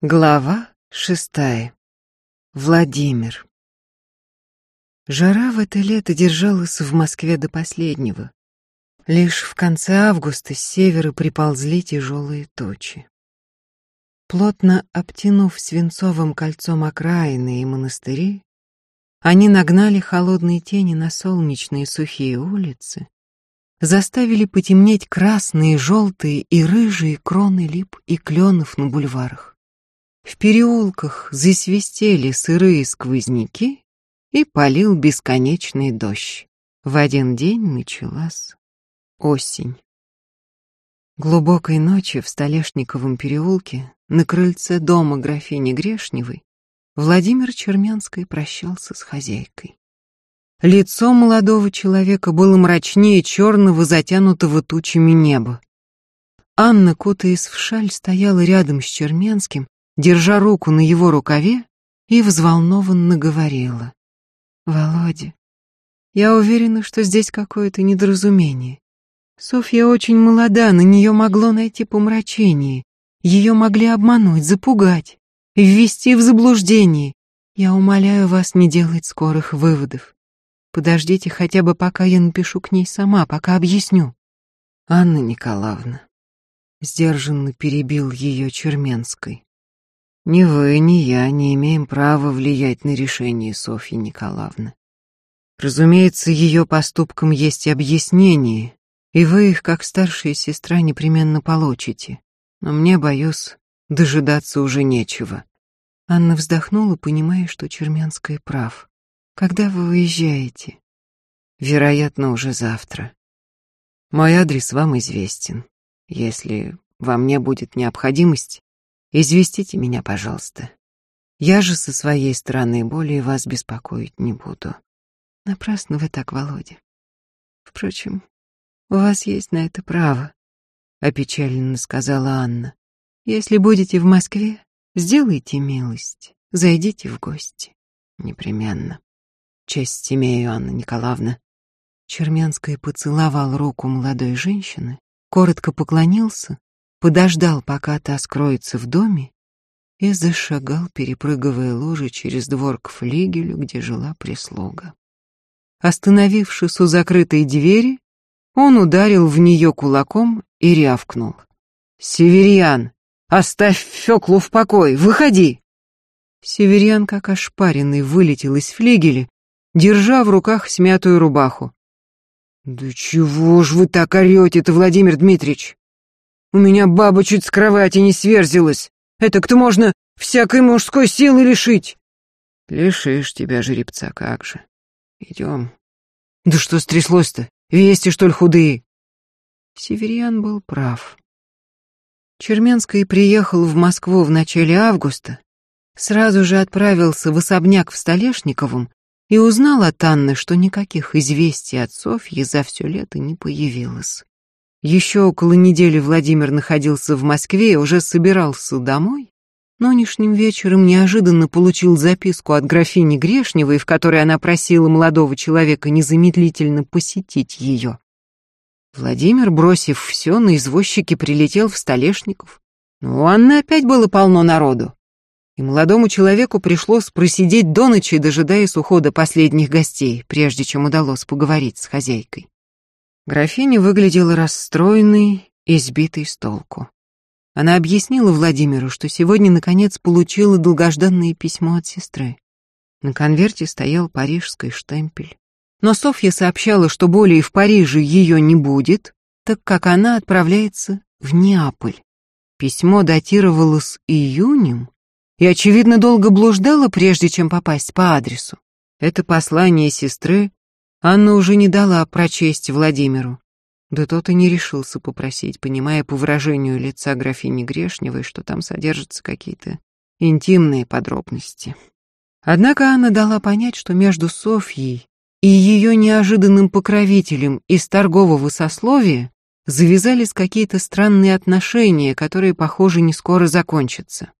Глава шестая. Владимир. Жара в это лето держалась в Москве до последнего. Лишь в конце августа с севера приползли тяжелые тучи. Плотно обтянув свинцовым кольцом окраины и монастыри, они нагнали холодные тени на солнечные сухие улицы, заставили потемнеть красные, желтые и рыжие кроны лип и кленов на бульварах. В переулках засвистели сырые сквозняки и полил бесконечный дождь. В один день началась осень. Глубокой ночи в Столешниковом переулке на крыльце дома графини Грешневой Владимир Чермянский прощался с хозяйкой. Лицо молодого человека было мрачнее черного, затянутого тучами неба. Анна, кутаясь в шаль, стояла рядом с Черменским держа руку на его рукаве, и взволнованно говорила. «Володя, я уверена, что здесь какое-то недоразумение. Софья очень молода, на нее могло найти помрачение. Ее могли обмануть, запугать, ввести в заблуждение. Я умоляю вас не делать скорых выводов. Подождите хотя бы, пока я напишу к ней сама, пока объясню. Анна Николаевна сдержанно перебил ее Черменской. Ни вы, ни я не имеем права влиять на решение Софьи Николаевны. Разумеется, ее поступкам есть объяснение, и вы их, как старшая сестра, непременно получите. Но мне, боюсь, дожидаться уже нечего. Анна вздохнула, понимая, что Чермянская прав. Когда вы уезжаете? Вероятно, уже завтра. Мой адрес вам известен. Если во мне будет необходимость, Известите меня, пожалуйста. Я же со своей стороны более вас беспокоить не буду. Напрасно вы так, Володя. Впрочем, у вас есть на это право, опечаленно сказала Анна. Если будете в Москве, сделайте милость, зайдите в гости. Непременно. Честь имею, Анна Николаевна. Чермянская поцеловал руку молодой женщины, коротко поклонился подождал, пока та скроется в доме, и зашагал, перепрыгивая лужи через двор к флигелю, где жила прислуга. Остановившись у закрытой двери, он ударил в нее кулаком и рявкнул. «Северьян, оставь Феклу в покое, выходи!» Северьян, как ошпаренный, вылетел из флигеля, держа в руках смятую рубаху. «Да чего ж вы так орете-то, Владимир Дмитриевич? У меня баба чуть с кровати не сверзилась. Это кто можно всякой мужской силы лишить? Лишишь тебя, жеребца, как же. Идем. Да что стряслось-то? Вести, что ли, худые? Северян был прав. Черменский приехал в Москву в начале августа, сразу же отправился в особняк в Столешниковом и узнал от Анны, что никаких известий от Софьи за все лето не появилось. Еще около недели Владимир находился в Москве и уже собирался домой. Нынешним вечером неожиданно получил записку от графини Грешневой, в которой она просила молодого человека незамедлительно посетить ее. Владимир, бросив все, на извозчике прилетел в Столешников. Но у Анны опять было полно народу. И молодому человеку пришлось просидеть до ночи, дожидаясь ухода последних гостей, прежде чем удалось поговорить с хозяйкой. Графиня выглядела расстроенной и сбитой с толку. Она объяснила Владимиру, что сегодня, наконец, получила долгожданное письмо от сестры. На конверте стоял парижский штемпель. Но Софья сообщала, что более в Париже ее не будет, так как она отправляется в Неаполь. Письмо датировалось июнем и, очевидно, долго блуждало, прежде чем попасть по адресу. Это послание сестры Анна уже не дала прочесть Владимиру. Да тот и не решился попросить, понимая по выражению лица графини Грешневой, что там содержатся какие-то интимные подробности. Однако Анна дала понять, что между Софьей и ее неожиданным покровителем из торгового сословия завязались какие-то странные отношения, которые, похоже, не скоро закончатся.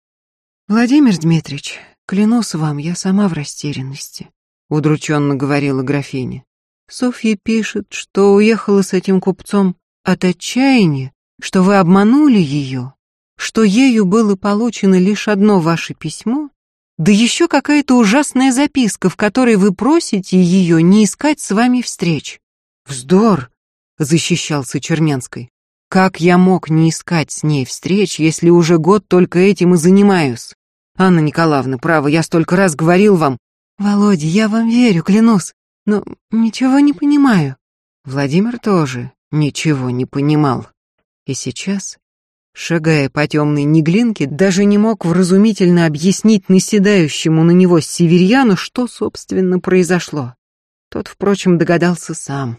«Владимир Дмитриевич, клянусь вам, я сама в растерянности», — удрученно говорила графиня. Софья пишет, что уехала с этим купцом от отчаяния, что вы обманули ее, что ею было получено лишь одно ваше письмо, да еще какая-то ужасная записка, в которой вы просите ее не искать с вами встреч. Вздор, защищался Черменской. Как я мог не искать с ней встреч, если уже год только этим и занимаюсь? Анна Николаевна, право, я столько раз говорил вам. Володя, я вам верю, клянусь, но ничего не понимаю. Владимир тоже ничего не понимал. И сейчас шагая по темной неглинке, даже не мог вразумительно объяснить наседающему на него северьяну, что, собственно, произошло. Тот, впрочем, догадался сам.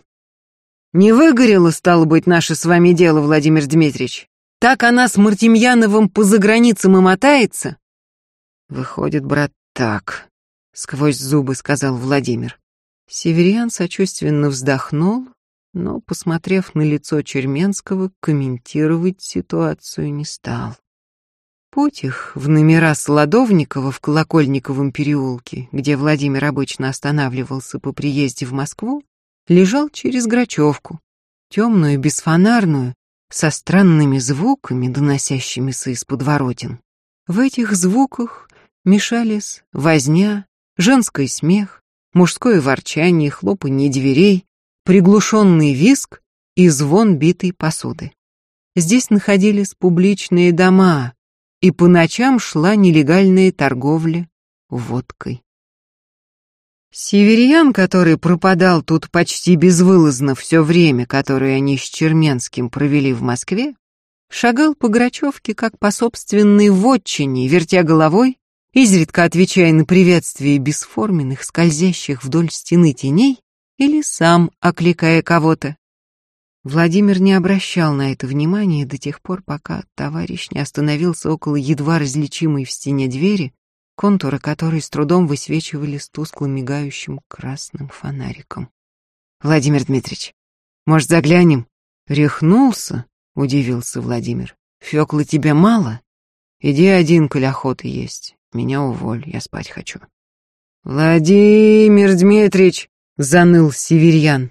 «Не выгорело, стало быть, наше с вами дело, Владимир Дмитриевич? Так она с Мартемьяновым по заграницам и мотается?» «Выходит, брат, так», — сквозь зубы сказал Владимир. Северьян сочувственно вздохнул, но, посмотрев на лицо Черменского, комментировать ситуацию не стал. Путь их в номера Солодовникова в Колокольниковом переулке, где Владимир обычно останавливался по приезде в Москву, лежал через Грачевку, темную, бесфонарную, со странными звуками, доносящимися из подворотен. В этих звуках мешались возня, женский смех, мужское ворчание, хлопанье дверей, приглушенный виск и звон битой посуды. Здесь находились публичные дома, и по ночам шла нелегальная торговля водкой. Северьян, который пропадал тут почти безвылазно все время, которое они с Черменским провели в Москве, шагал по Грачевке как по собственной вотчине, вертя головой, изредка отвечая на приветствия бесформенных, скользящих вдоль стены теней, или сам окликая кого-то. Владимир не обращал на это внимания до тех пор, пока товарищ не остановился около едва различимой в стене двери, контуры которой с трудом высвечивали с тускло мигающим красным фонариком. «Владимир Дмитриевич, может, заглянем?» «Рехнулся?» — удивился Владимир. «Фёкла тебе мало? Иди один, коль охота есть. Меня уволь, я спать хочу». «Владимир Дмитриевич!» заныл Северьян.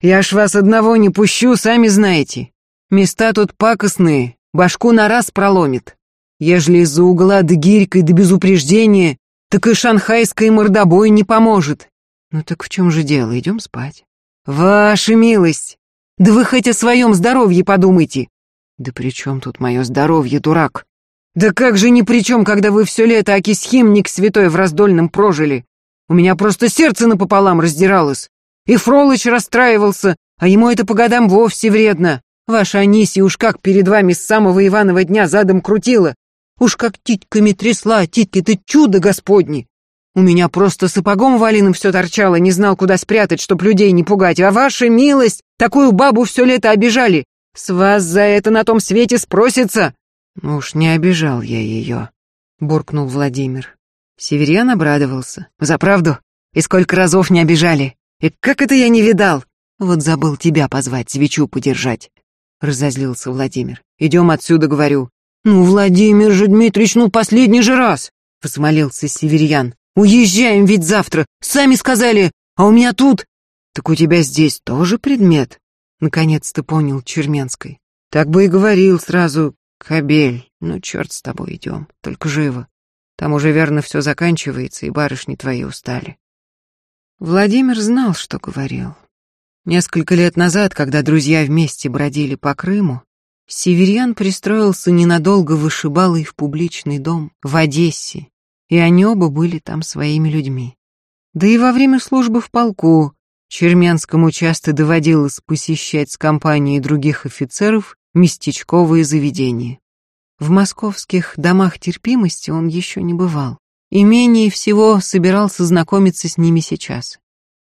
«Я ж вас одного не пущу, сами знаете. Места тут пакостные, башку на раз проломит. Ежели из-за угла да гирькой да без упреждения, так и шанхайской мордобой не поможет. Ну так в чем же дело, идем спать. Ваша милость! Да вы хоть о своем здоровье подумайте. Да при чем тут мое здоровье, дурак? Да как же ни при чем, когда вы все лето акисхимник святой в раздольном прожили? У меня просто сердце напополам раздиралось. И Фролыч расстраивался, а ему это по годам вовсе вредно. Ваша Анисия уж как перед вами с самого Иванова дня задом крутила. Уж как титьками трясла, титьки ты чудо господни. У меня просто сапогом валиным все торчало, не знал, куда спрятать, чтоб людей не пугать. А ваша милость, такую бабу все лето обижали. С вас за это на том свете спросится. Ну уж не обижал я ее, буркнул Владимир. Северян обрадовался. «За правду? И сколько разов не обижали? И как это я не видал? Вот забыл тебя позвать, свечу подержать!» Разозлился Владимир. «Идем отсюда, говорю». «Ну, Владимир же Дмитриевич, ну последний же раз!» Взмолился Северян. «Уезжаем ведь завтра! Сами сказали! А у меня тут...» «Так у тебя здесь тоже предмет?» Наконец-то понял Черменской. «Так бы и говорил сразу, кобель. Ну, черт с тобой, идем, только живо. Там уже верно все заканчивается, и барышни твои устали. Владимир знал, что говорил. Несколько лет назад, когда друзья вместе бродили по Крыму, Северян пристроился ненадолго вышибалой в публичный дом в Одессе, и они оба были там своими людьми. Да и во время службы в полку Черменскому часто доводилось посещать с компанией других офицеров местечковые заведения. В московских домах терпимости он еще не бывал, и менее всего собирался знакомиться с ними сейчас.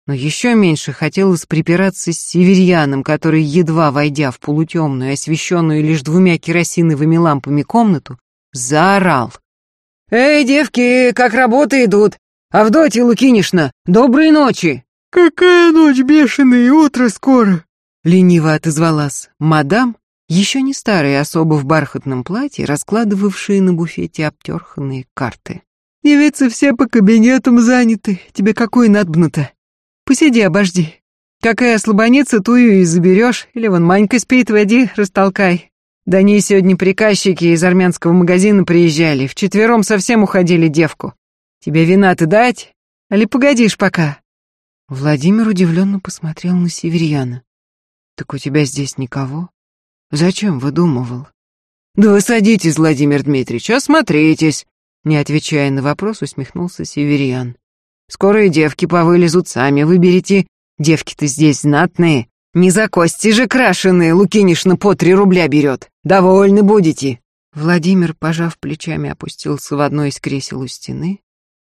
Но еще меньше хотелось припираться с северьяном, который, едва войдя в полутемную, освещенную лишь двумя керосиновыми лампами комнату, заорал. «Эй, девки, как работы идут? Авдотья Лукинишна, доброй ночи!» «Какая ночь бешеная, утро скоро!» Лениво отозвалась мадам, еще не старые особо в бархатном платье, раскладывавшие на буфете обтерханные карты. «Девицы все по кабинетам заняты. Тебе какой надобно-то? Посиди, обожди. Какая слабоница, тую и заберешь. Или вон Манька спит, води, растолкай. Да они сегодня приказчики из армянского магазина приезжали, вчетвером совсем уходили девку. Тебе вина-то дать? Али погодишь пока?» Владимир удивленно посмотрел на Северьяна. «Так у тебя здесь никого? Зачем выдумывал?» «Да вы садитесь, Владимир Дмитриевич, осмотритесь!» Не отвечая на вопрос, усмехнулся Северьян. «Скоро и девки повылезут, сами выберите. Девки-то здесь знатные. Не за кости же крашеные, Лукинишна по три рубля берет. Довольны будете!» Владимир, пожав плечами, опустился в одно из кресел у стены.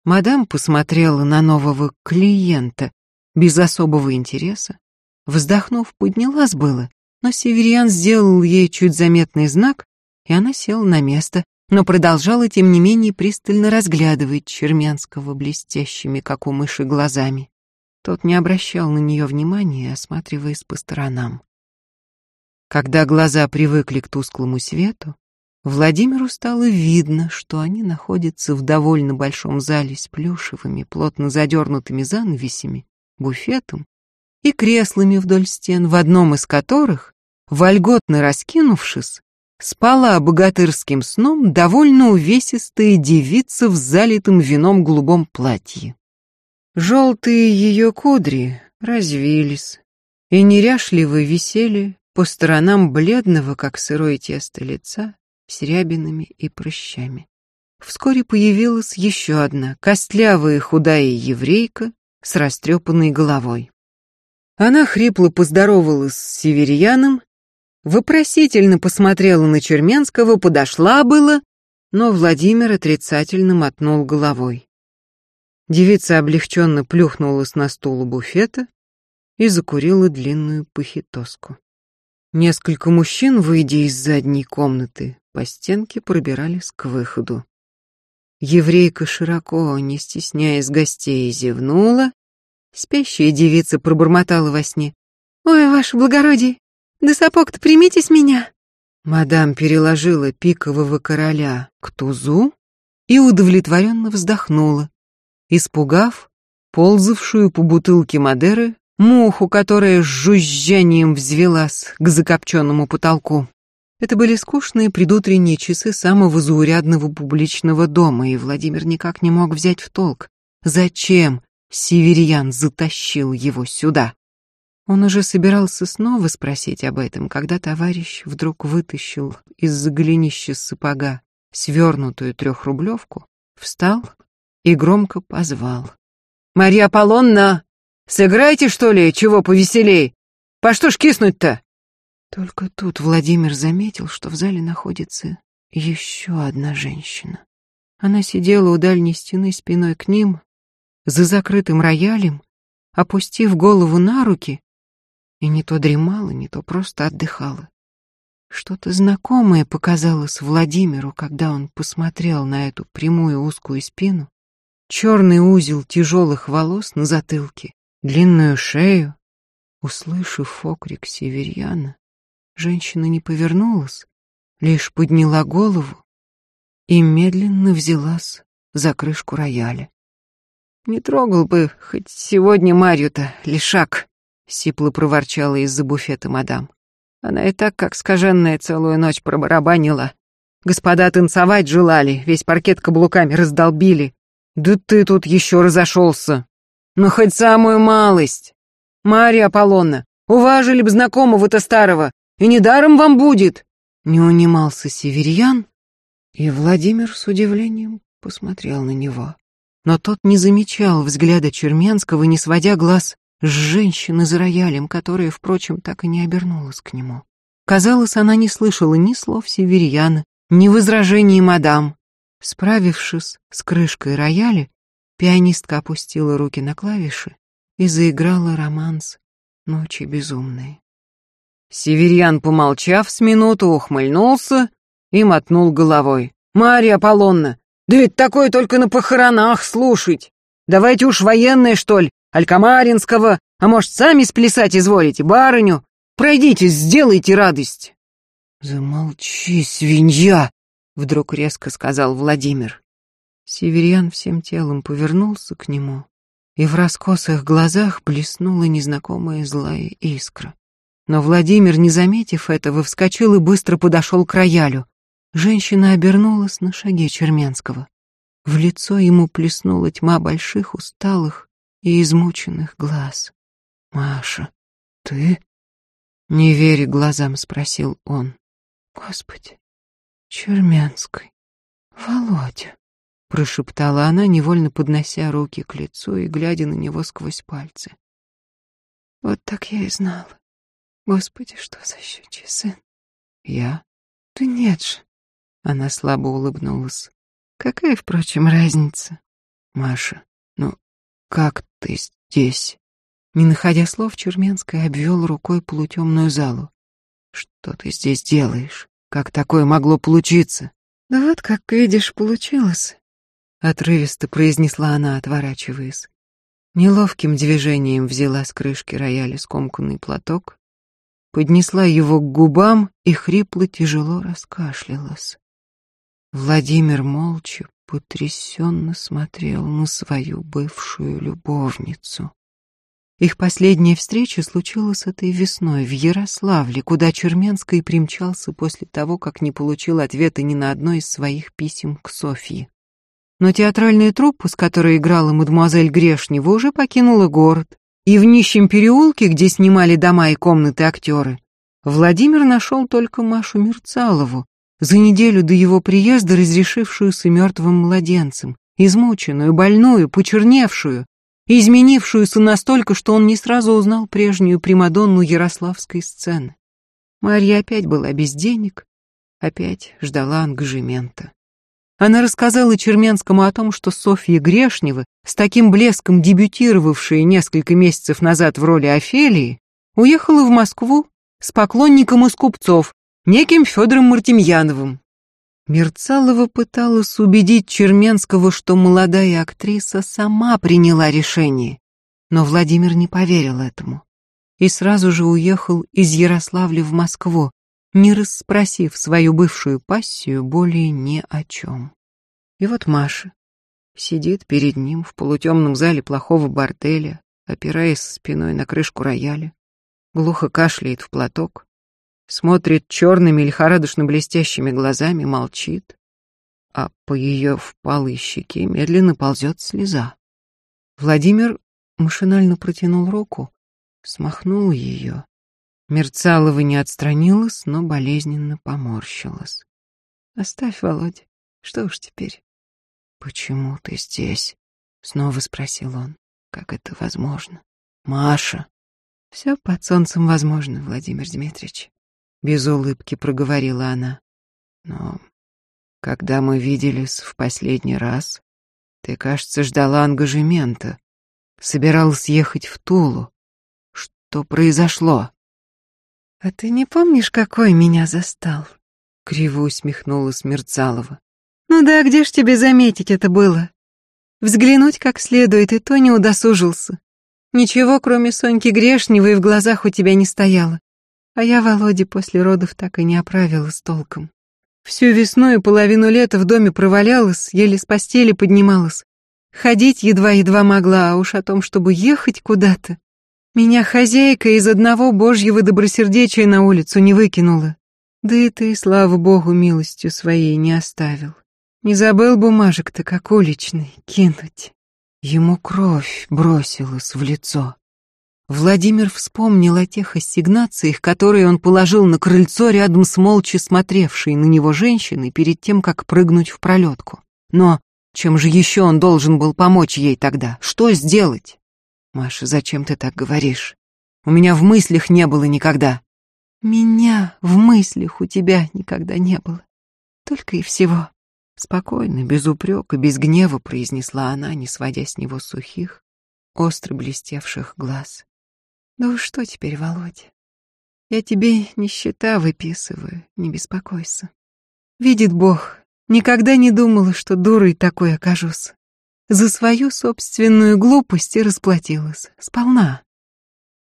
Мадам посмотрела на нового клиента без особого интереса. Вздохнув, поднялась было, но Северян сделал ей чуть заметный знак, и она села на место, но продолжала, тем не менее, пристально разглядывать Чермянского блестящими, как у мыши, глазами. Тот не обращал на нее внимания, осматриваясь по сторонам. Когда глаза привыкли к тусклому свету, Владимиру стало видно, что они находятся в довольно большом зале с плюшевыми, плотно задернутыми занавесями, буфетом и креслами вдоль стен, в одном из которых, вольготно раскинувшись, спала богатырским сном довольно увесистая девица в залитом вином голубом платье. Желтые ее кудри развились и неряшливо висели по сторонам бледного, как сырое тесто лица, с рябинами и прыщами. Вскоре появилась еще одна, костлявая худая еврейка с растрепанной головой. Она хрипло поздоровалась с северяном вопросительно посмотрела на Черменского, подошла было, но Владимир отрицательно мотнул головой. Девица облегченно плюхнулась на стул у буфета и закурила длинную похитоску. Несколько мужчин, выйдя из задней комнаты, по стенке пробирались к выходу. Еврейка широко, не стесняясь гостей, зевнула. Спящая девица пробормотала во сне. «Ой, ваше благородие, да сапог-то примите с меня. Мадам переложила пикового короля к тузу и удовлетворенно вздохнула, испугав ползавшую по бутылке Мадеры муху, которая с жужжанием взвелась к закопченному потолку. Это были скучные предутренние часы самого заурядного публичного дома, и Владимир никак не мог взять в толк, зачем Северьян затащил его сюда. Он уже собирался снова спросить об этом, когда товарищ вдруг вытащил из-за сапога свернутую трехрублевку, встал и громко позвал. «Марья Аполлонна, сыграйте, что ли, чего повеселей? По что ж киснуть-то?» Только тут Владимир заметил, что в зале находится еще одна женщина. Она сидела у дальней стены спиной к ним, за закрытым роялем, опустив голову на руки и не то дремала, не то просто отдыхала. Что-то знакомое показалось Владимиру, когда он посмотрел на эту прямую узкую спину, черный узел тяжелых волос на затылке, длинную шею. Услышав окрик северьяна, женщина не повернулась, лишь подняла голову и медленно взялась за крышку рояля. Не трогал бы хоть сегодня Марью-то, лишак. Сипло проворчала из-за буфета мадам. Она и так, как скаженная, целую ночь пробарабанила. Господа танцевать желали, весь паркет каблуками раздолбили. Да ты тут еще разошелся. Ну, хоть самую малость. Марья Аполлонна, уважили б знакомого-то старого, и недаром вам будет. Не унимался Северьян, и Владимир с удивлением посмотрел на него. Но тот не замечал взгляда Черменского, не сводя глаз с женщины за роялем, которая, впрочем, так и не обернулась к нему. Казалось, она не слышала ни слов Северьяна, ни возражений мадам. Справившись с крышкой рояля, пианистка опустила руки на клавиши и заиграла романс «Ночи безумные». Северьян, помолчав с минуту, ухмыльнулся и мотнул головой. «Марья Аполлонна, да ведь такое только на похоронах слушать! Давайте уж военное, что ли, Алькамаринского, а может, сами сплясать изволите, барыню? Пройдитесь, сделайте радость!» «Замолчи, свинья!» — вдруг резко сказал Владимир. Северян всем телом повернулся к нему, и в раскосых глазах блеснула незнакомая злая искра. Но Владимир, не заметив этого, вскочил и быстро подошел к роялю. Женщина обернулась на шаге Черменского. В лицо ему плеснула тьма больших, усталых и измученных глаз. «Маша, ты?» Не веря глазам, спросил он. «Господи, Черменской, Володя!» Прошептала она, невольно поднося руки к лицу и глядя на него сквозь пальцы. «Вот так я и знала. Господи, что за щучий сын?» «Я?» «Да нет же!» Она слабо улыбнулась. Какая, впрочем, разница? Маша, ну как ты здесь? Не находя слов, Черменская обвел рукой полутемную залу. Что ты здесь делаешь? Как такое могло получиться? Да вот, как видишь, получилось. Отрывисто произнесла она, отворачиваясь. Неловким движением взяла с крышки рояля скомканный платок, поднесла его к губам и хрипло тяжело раскашлялась. Владимир молча, потрясенно смотрел на свою бывшую любовницу. Их последняя встреча случилась этой весной в Ярославле, куда Черменский примчался после того, как не получил ответа ни на одно из своих писем к Софье. Но театральная труппа, с которой играла мадемуазель Грешнева, уже покинула город, и в нищем переулке, где снимали дома и комнаты актеры, Владимир нашел только Машу Мерцалову, за неделю до его приезда разрешившуюся мертвым младенцем, измученную, больную, почерневшую, изменившуюся настолько, что он не сразу узнал прежнюю Примадонну ярославской сцены. Марья опять была без денег, опять ждала ангажемента. Она рассказала Черменскому о том, что Софья Грешнева, с таким блеском дебютировавшая несколько месяцев назад в роли Офелии, уехала в Москву с поклонником из купцов, неким Федором Мартемьяновым. Мерцалова пыталась убедить Черменского, что молодая актриса сама приняла решение, но Владимир не поверил этому и сразу же уехал из Ярославля в Москву, не расспросив свою бывшую пассию более ни о чем. И вот Маша сидит перед ним в полутемном зале плохого борделя, опираясь спиной на крышку рояля, глухо кашляет в платок, смотрит черными лихорадочно блестящими глазами, молчит, а по ее впалой щеке медленно ползет слеза. Владимир машинально протянул руку, смахнул ее. Мерцалова не отстранилась, но болезненно поморщилась. «Оставь, Володя, что уж теперь?» «Почему ты здесь?» — снова спросил он. «Как это возможно?» «Маша!» «Все под солнцем возможно, Владимир Дмитриевич без улыбки проговорила она. Но когда мы виделись в последний раз, ты, кажется, ждала ангажемента, собиралась ехать в Тулу. Что произошло? А ты не помнишь, какой меня застал? Криво усмехнулась Мерцалова. Ну да, где ж тебе заметить это было? Взглянуть как следует, и то не удосужился. Ничего, кроме Соньки Грешневой, в глазах у тебя не стояло. А я Володе после родов так и не оправилась толком. Всю весну и половину лета в доме провалялась, еле с постели поднималась. Ходить едва-едва могла, а уж о том, чтобы ехать куда-то. Меня хозяйка из одного божьего добросердечия на улицу не выкинула. Да и ты, слава богу, милостью своей не оставил. Не забыл бумажек-то, как уличный, кинуть. Ему кровь бросилась в лицо. Владимир вспомнил о тех ассигнациях, которые он положил на крыльцо рядом с молча смотревшей на него женщиной перед тем, как прыгнуть в пролетку. Но чем же еще он должен был помочь ей тогда? Что сделать? Маша, зачем ты так говоришь? У меня в мыслях не было никогда. Меня в мыслях у тебя никогда не было. Только и всего. Спокойно, без упрека, без гнева произнесла она, не сводя с него сухих, остро блестевших глаз. Ну что теперь, Володя? Я тебе нищета выписываю, не беспокойся. Видит Бог, никогда не думала, что дурой такой окажусь. За свою собственную глупость и расплатилась, сполна.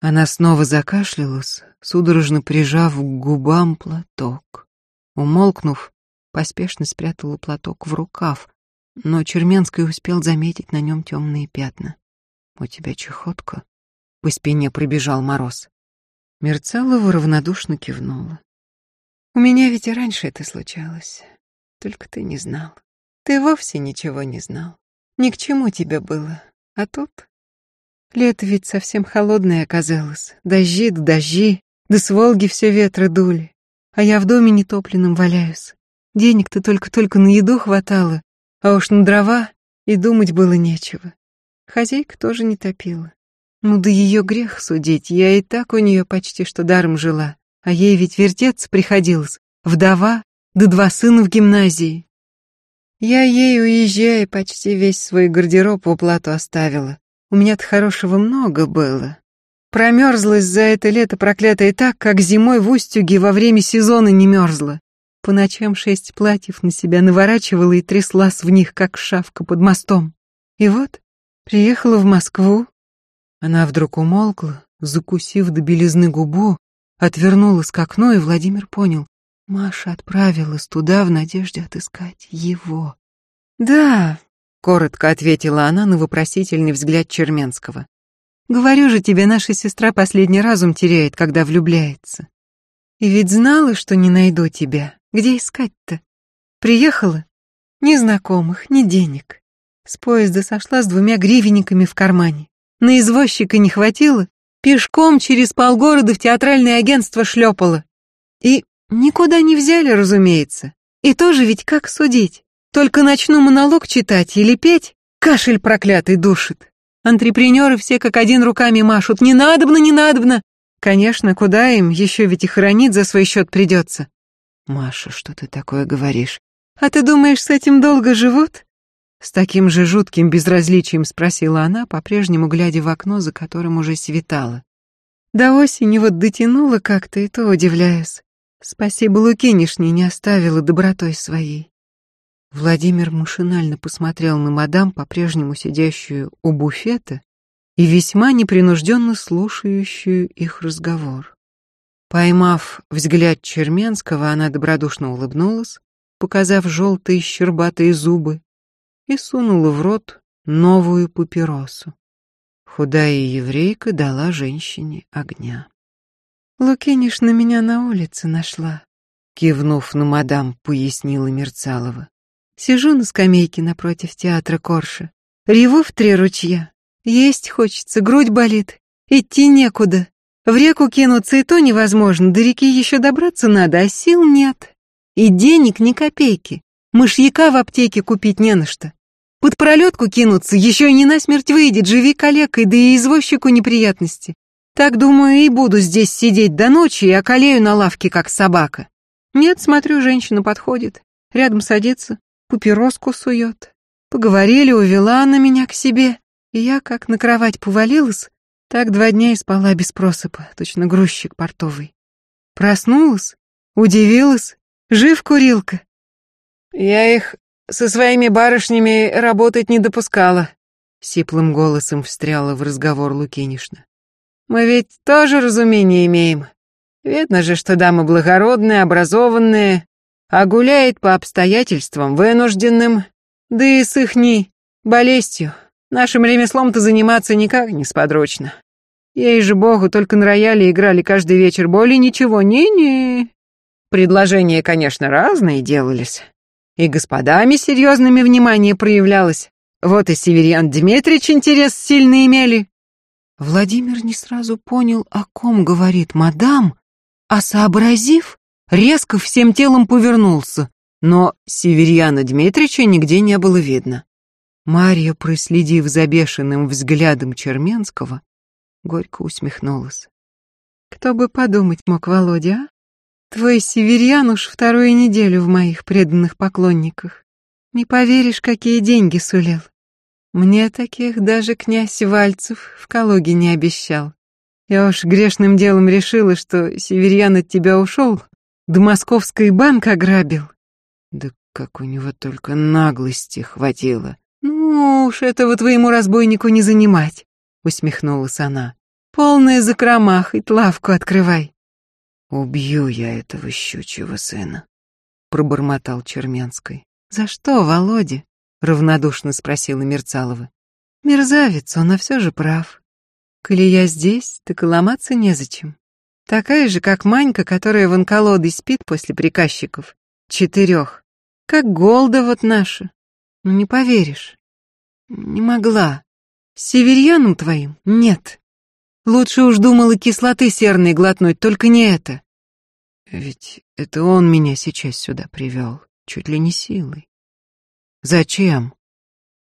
Она снова закашлялась, судорожно прижав к губам платок. Умолкнув, поспешно спрятала платок в рукав, но Черменский успел заметить на нем темные пятна. «У тебя чехотка?» По спине пробежал мороз. Мерцалова равнодушно кивнула. У меня ведь и раньше это случалось. Только ты не знал. Ты вовсе ничего не знал. Ни к чему тебе было. А тут... Лето ведь совсем холодное оказалось. Дожди да дожди, да с Волги все ветры дули. А я в доме нетопленном валяюсь. Денег-то только-только на еду хватало, а уж на дрова и думать было нечего. Хозяйка тоже не топила. Ну да ее грех судить, я и так у нее почти что даром жила, а ей ведь вертеться приходилось. Вдова, да два сына в гимназии. Я ей, уезжая, почти весь свой гардероб в уплату оставила. У меня-то хорошего много было. Промерзлась за это лето проклятое так, как зимой в Устюге во время сезона не мерзла. По ночам шесть платьев на себя наворачивала и тряслась в них, как шавка под мостом. И вот приехала в Москву, она вдруг умолкла, закусив до белизны губу, отвернулась к окну, и Владимир понял. Маша отправилась туда в надежде отыскать его. «Да», — коротко ответила она на вопросительный взгляд Черменского. «Говорю же тебе, наша сестра последний разум теряет, когда влюбляется. И ведь знала, что не найду тебя. Где искать-то? Приехала? Ни знакомых, ни денег. С поезда сошла с двумя гривенниками в кармане. На извозчика не хватило, пешком через полгорода в театральное агентство шлепала. И никуда не взяли, разумеется. И тоже ведь как судить? Только начну монолог читать или петь, кашель проклятый душит. Антрепренеры все как один руками машут. Не надобно, не надобно. Конечно, куда им, еще ведь и хоронить за свой счет придется. Маша, что ты такое говоришь? А ты думаешь, с этим долго живут? С таким же жутким безразличием спросила она, по-прежнему глядя в окно, за которым уже светало. До осени вот дотянула как-то, и то удивляюсь. Спасибо Лукинишне не оставила добротой своей. Владимир машинально посмотрел на мадам, по-прежнему сидящую у буфета и весьма непринужденно слушающую их разговор. Поймав взгляд Черменского, она добродушно улыбнулась, показав желтые щербатые зубы, и сунула в рот новую папиросу. Худая еврейка дала женщине огня. «Лукиниш на меня на улице нашла», — кивнув на мадам, пояснила Мерцалова. «Сижу на скамейке напротив театра Корша, реву в три ручья. Есть хочется, грудь болит, идти некуда. В реку кинуться и то невозможно, до реки еще добраться надо, а сил нет. И денег ни копейки. Мышьяка в аптеке купить не на что. Под пролетку кинуться, еще и не насмерть выйдет, живи калекой, да и извозчику неприятности. Так, думаю, и буду здесь сидеть до ночи и околею на лавке, как собака. Нет, смотрю, женщина подходит, рядом садится, папироску сует. Поговорили, увела она меня к себе, и я, как на кровать повалилась, так два дня и спала без просыпа, точно грузчик портовый. Проснулась, удивилась, жив курилка. Я их со своими барышнями работать не допускала», — сиплым голосом встряла в разговор Лукинишна. «Мы ведь тоже разумение имеем. Видно же, что дамы благородные, образованные, а гуляет по обстоятельствам вынужденным, да и с ихней болестью. Нашим ремеслом-то заниматься никак не сподручно. Ей же богу, только на рояле играли каждый вечер, более ничего, не-не. Предложения, конечно, разные делались. И господами серьезными внимание проявлялось. Вот и Северян Дмитрич интерес сильно имели. Владимир не сразу понял, о ком говорит мадам, а сообразив, резко всем телом повернулся. Но Северьяна Дмитрича нигде не было видно. Марья, проследив за бешеным взглядом Черменского, горько усмехнулась. «Кто бы подумать мог, Володя, а? Твой северян уж вторую неделю в моих преданных поклонниках. Не поверишь, какие деньги сулил. Мне таких даже князь Вальцев в Калуге не обещал. Я уж грешным делом решила, что северян от тебя ушел, да московский банк ограбил. Да как у него только наглости хватило. Ну уж этого твоему разбойнику не занимать, усмехнулась она. Полная закрома, хоть лавку открывай. «Убью я этого щучьего сына», — пробормотал Черменской. «За что, Володя?» — равнодушно спросила Мерцалова. «Мерзавец, он а все же прав. Коли я здесь, так и ломаться незачем. Такая же, как Манька, которая в онколоде спит после приказчиков. Четырех. Как Голда вот наша. Ну не поверишь. Не могла. С твоим? Нет. Лучше уж думала кислоты серной глотнуть, только не это. Ведь это он меня сейчас сюда привел, чуть ли не силой. Зачем?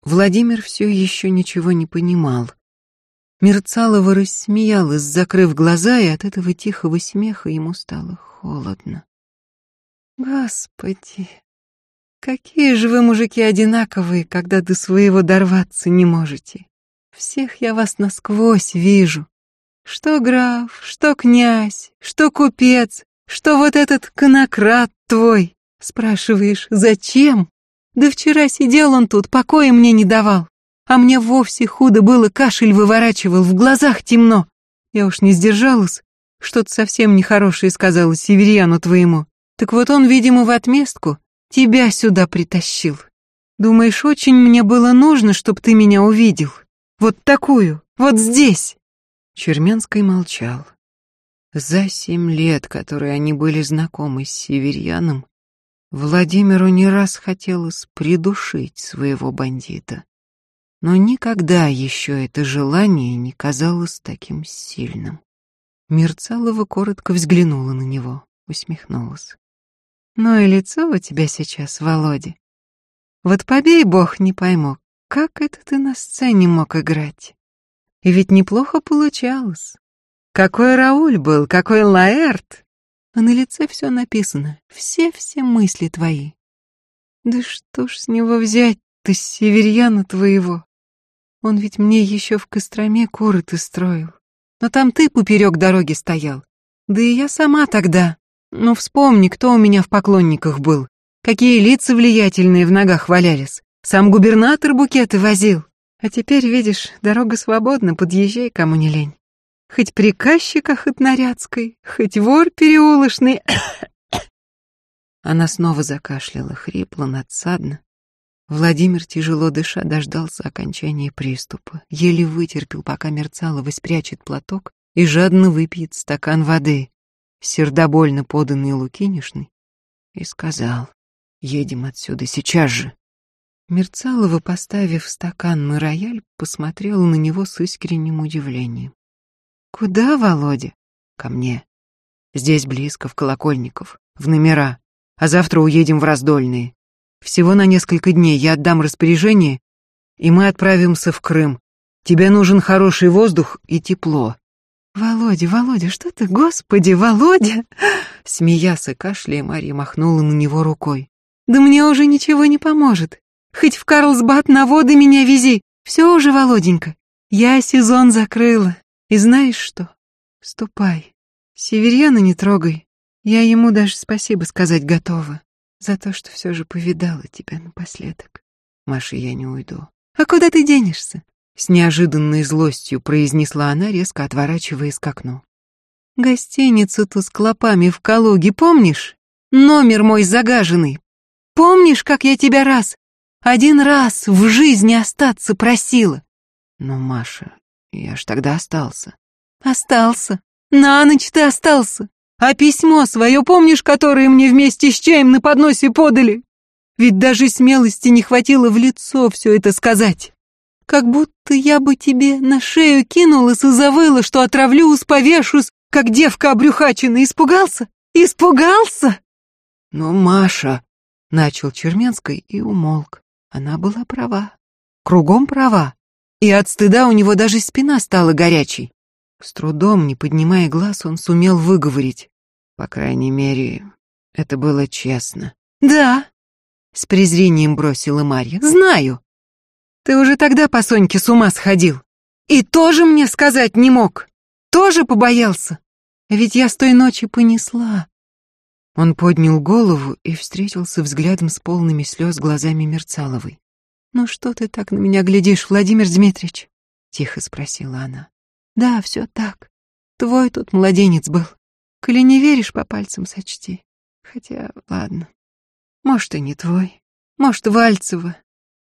Владимир все еще ничего не понимал. Мерцалова рассмеялась, закрыв глаза, и от этого тихого смеха ему стало холодно. Господи, какие же вы, мужики, одинаковые, когда до своего дорваться не можете. Всех я вас насквозь вижу. Что граф, что князь, что купец, что вот этот конократ твой. Спрашиваешь, зачем? Да вчера сидел он тут, покоя мне не давал. А мне вовсе худо было, кашель выворачивал, в глазах темно. Я уж не сдержалась, что-то совсем нехорошее сказала Северьяну твоему. Так вот он, видимо, в отместку тебя сюда притащил. Думаешь, очень мне было нужно, чтобы ты меня увидел? Вот такую, вот здесь. Черменский молчал. За семь лет, которые они были знакомы с северьяном, Владимиру не раз хотелось придушить своего бандита. Но никогда еще это желание не казалось таким сильным. Мерцалова коротко взглянула на него, усмехнулась. Ну и лицо у тебя сейчас, Володя. Вот побей бог, не пойму, как это ты на сцене мог играть? И ведь неплохо получалось. Какой Рауль был, какой Лаэрт. А на лице все написано, все-все мысли твои. Да что ж с него взять-то, с северьяна твоего? Он ведь мне еще в Костроме куры ты строил. Но там ты поперек дороги стоял. Да и я сама тогда. Ну, вспомни, кто у меня в поклонниках был. Какие лица влиятельные в ногах валялись. Сам губернатор букеты возил. А теперь, видишь, дорога свободна, подъезжай, кому не лень. Хоть приказчика хотнарядской, хоть вор переулочный. Она снова закашляла, хрипло, надсадно. Владимир, тяжело дыша, дождался окончания приступа, еле вытерпел, пока Мерцалова спрячет платок и жадно выпьет стакан воды сердобольно поданный Лукинишной, и сказал, едем отсюда сейчас же. Мерцалова, поставив стакан на рояль, посмотрела на него с искренним удивлением. «Куда, Володя?» «Ко мне. Здесь близко, в Колокольников, в номера, а завтра уедем в Раздольные. Всего на несколько дней я отдам распоряжение, и мы отправимся в Крым. Тебе нужен хороший воздух и тепло. «Володя, Володя, что ты, господи, Володя!» Смеясь и кашляя, Марья махнула на него рукой. «Да мне уже ничего не поможет. Хоть в Карлсбад на воды меня вези. Все уже, Володенька. Я сезон закрыла. И знаешь что? Ступай. Северьяна не трогай. Я ему даже спасибо сказать готова. За то, что все же повидала тебя напоследок. Маша, я не уйду. А куда ты денешься? С неожиданной злостью произнесла она, резко отворачиваясь к окну. «Гостиницу ту с клопами в Калуге, помнишь? Номер мой загаженный. Помнишь, как я тебя раз, один раз в жизни остаться просила?» «Но, Маша, я ж тогда остался». «Остался. На ночь ты остался. А письмо свое помнишь, которое мне вместе с чаем на подносе подали? Ведь даже смелости не хватило в лицо все это сказать. Как будто я бы тебе на шею кинулась и завыла, что отравлюсь, повешусь, как девка обрюхачена. Испугался? Испугался? Но Маша, начал Черменской и умолк. Она была права. Кругом права. И от стыда у него даже спина стала горячей. С трудом, не поднимая глаз, он сумел выговорить. По крайней мере, это было честно. «Да», — с презрением бросила Марья, — «знаю. Ты уже тогда по Соньке с ума сходил. И тоже мне сказать не мог. Тоже побоялся. Ведь я с той ночи понесла. Он поднял голову и встретился взглядом с полными слез глазами Мерцаловой. «Ну что ты так на меня глядишь, Владимир Дмитриевич?» — тихо спросила она. «Да, все так. Твой тут младенец был. Коли не веришь, по пальцам сочти. Хотя, ладно. Может, и не твой. Может, Вальцева.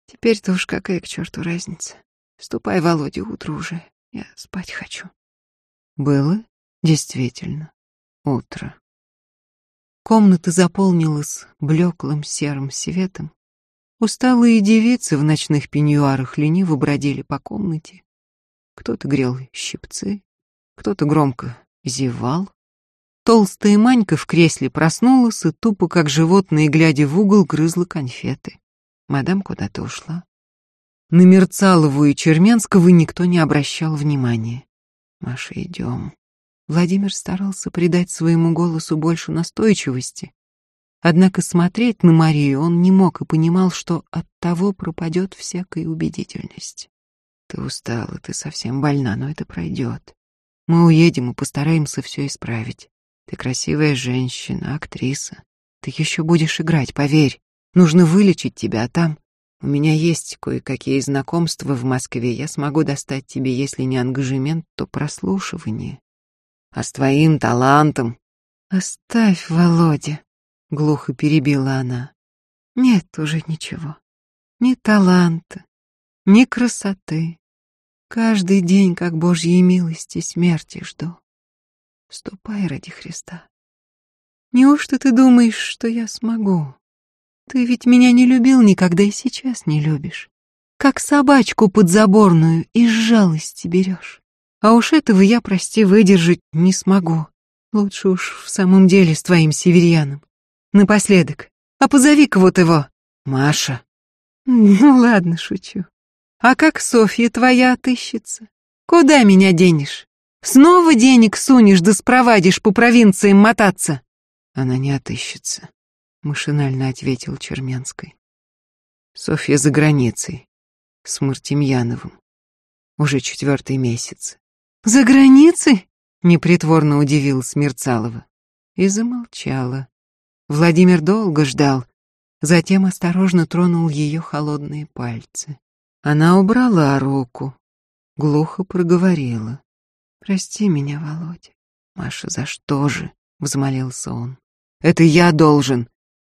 Теперь-то уж какая к черту разница. Ступай, Володя, утро уже. Я спать хочу. Было действительно утро. Комната заполнилась блеклым серым светом. Усталые девицы в ночных пеньюарах лениво бродили по комнате. Кто-то грел щипцы, кто-то громко зевал. Толстая Манька в кресле проснулась и тупо, как животное, глядя в угол, грызла конфеты. Мадам куда-то ушла. На Мерцалову и Черменского никто не обращал внимания. «Маша, идем». Владимир старался придать своему голосу больше настойчивости. Однако смотреть на Марию он не мог и понимал, что от того пропадет всякая убедительность. «Ты устала, ты совсем больна, но это пройдет. Мы уедем и постараемся все исправить. Ты красивая женщина, актриса. Ты еще будешь играть, поверь. Нужно вылечить тебя, а там у меня есть кое-какие знакомства в Москве. Я смогу достать тебе, если не ангажемент, то прослушивание. А с твоим талантом... Оставь, Володя, глухо перебила она. Нет уже ничего. Ни таланта, ни красоты. Каждый день, как Божьей милости, смерти жду. Ступай ради Христа. Неужто ты думаешь, что я смогу? Ты ведь меня не любил никогда и сейчас не любишь. Как собачку подзаборную из жалости берешь. А уж этого я, прости, выдержать не смогу. Лучше уж в самом деле с твоим северяном. Напоследок, а позови-ка вот его. Маша. Ну ладно, шучу. А как Софья твоя отыщется? Куда меня денешь? Снова денег сунешь да спровадишь по провинциям мотаться? Она не отыщется машинально ответил Черменской. Софья за границей, с Мартемьяновым. Уже четвертый месяц. За границей? Непритворно удивилась Мерцалова. И замолчала. Владимир долго ждал, затем осторожно тронул ее холодные пальцы. Она убрала руку, глухо проговорила. «Прости меня, Володя». «Маша, за что же?» — взмолился он. «Это я должен.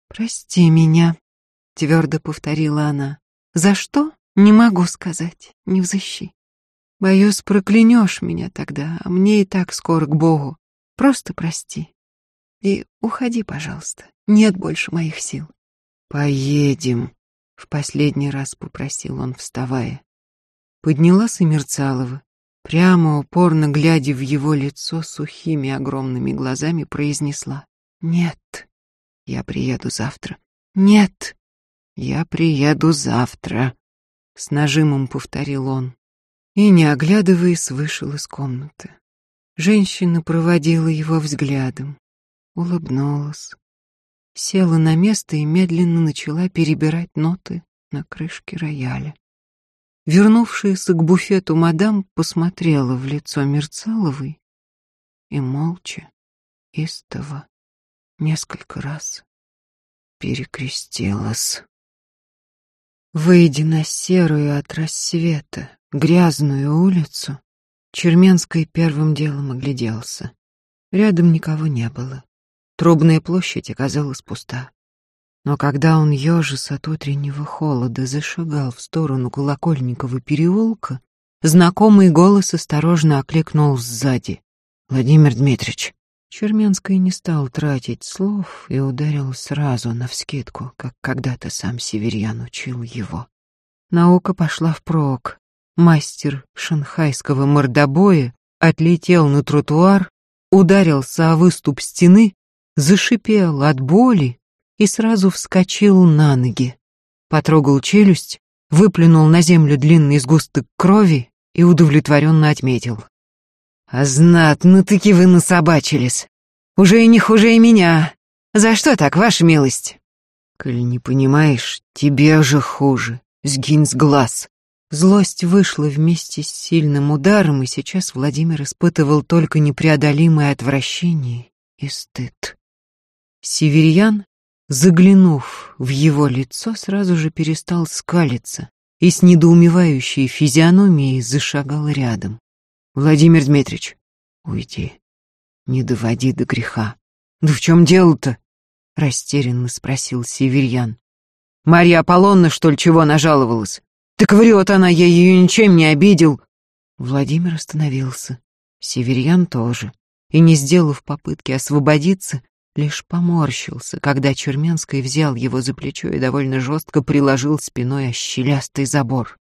«Прости меня», — твердо повторила она. «За что? Не могу сказать, не взыщи. Боюсь, проклянешь меня тогда, а мне и так скоро к Богу. Просто прости. И уходи, пожалуйста, нет больше моих сил». «Поедем», — в последний раз попросил он, вставая. Поднялась и Мерцалова, прямо упорно глядя в его лицо сухими огромными глазами, произнесла «Нет». Я приеду завтра. Нет, я приеду завтра, с нажимом повторил он. И, не оглядываясь, вышел из комнаты. Женщина проводила его взглядом, улыбнулась, села на место и медленно начала перебирать ноты на крышке рояля. Вернувшаяся к буфету мадам посмотрела в лицо Мерцаловой и молча, истово несколько раз перекрестилась. Выйдя на серую от рассвета, грязную улицу, Черменский первым делом огляделся. Рядом никого не было. Трубная площадь оказалась пуста. Но когда он, ежес от утреннего холода, зашагал в сторону Колокольникова переулка, знакомый голос осторожно окликнул сзади. «Владимир Дмитриевич, Черменский не стал тратить слов и ударил сразу навскидку, как когда-то сам Северьян учил его. Наука пошла впрок. Мастер шанхайского мордобоя отлетел на тротуар, ударился о выступ стены, зашипел от боли и сразу вскочил на ноги. Потрогал челюсть, выплюнул на землю длинный сгусток крови и удовлетворенно отметил. А знатно-таки вы насобачились. Уже и не хуже и меня. За что так, ваша милость? Коль не понимаешь, тебе же хуже. Сгинь с глаз. Злость вышла вместе с сильным ударом, и сейчас Владимир испытывал только непреодолимое отвращение и стыд. Северьян, заглянув в его лицо, сразу же перестал скалиться и с недоумевающей физиономией зашагал рядом. Владимир Дмитриевич, уйди. Не доводи до греха. Да в чем дело-то? Растерянно спросил Северьян. Марья Аполлонна, что ли, чего нажаловалась? Так врет она, я ее ничем не обидел. Владимир остановился. Северьян тоже. и, не сделав попытки освободиться, лишь поморщился, когда Черменский взял его за плечо и довольно жестко приложил спиной о щелястый забор.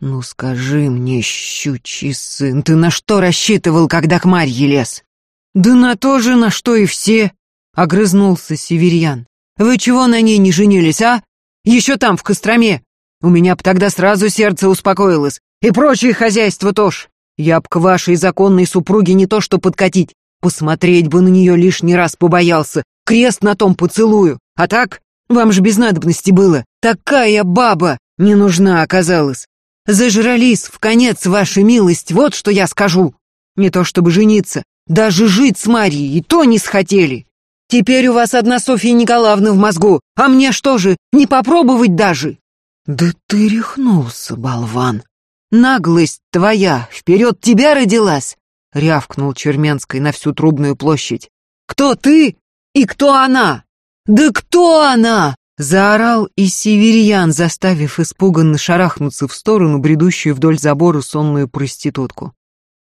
«Ну скажи мне, щучий сын, ты на что рассчитывал, когда к Марье лез?» «Да на то же, на что и все!» — огрызнулся Северьян. «Вы чего на ней не женились, а? Еще там, в Костроме! У меня б тогда сразу сердце успокоилось, и прочее хозяйство тоже. Я б к вашей законной супруге не то что подкатить, посмотреть бы на нее лишний раз побоялся, крест на том поцелую. А так, вам же без надобности было. Такая баба не нужна оказалась. Зажрались в конец, ваша милость, вот что я скажу. Не то чтобы жениться, даже жить с Марьей и то не схотели. Теперь у вас одна Софья Николаевна в мозгу, а мне что же, не попробовать даже? Да ты рехнулся, болван. Наглость твоя вперед тебя родилась, рявкнул Черменской на всю трубную площадь. Кто ты и кто она? Да кто она? Заорал и северьян, заставив испуганно шарахнуться в сторону бредущую вдоль забора сонную проститутку.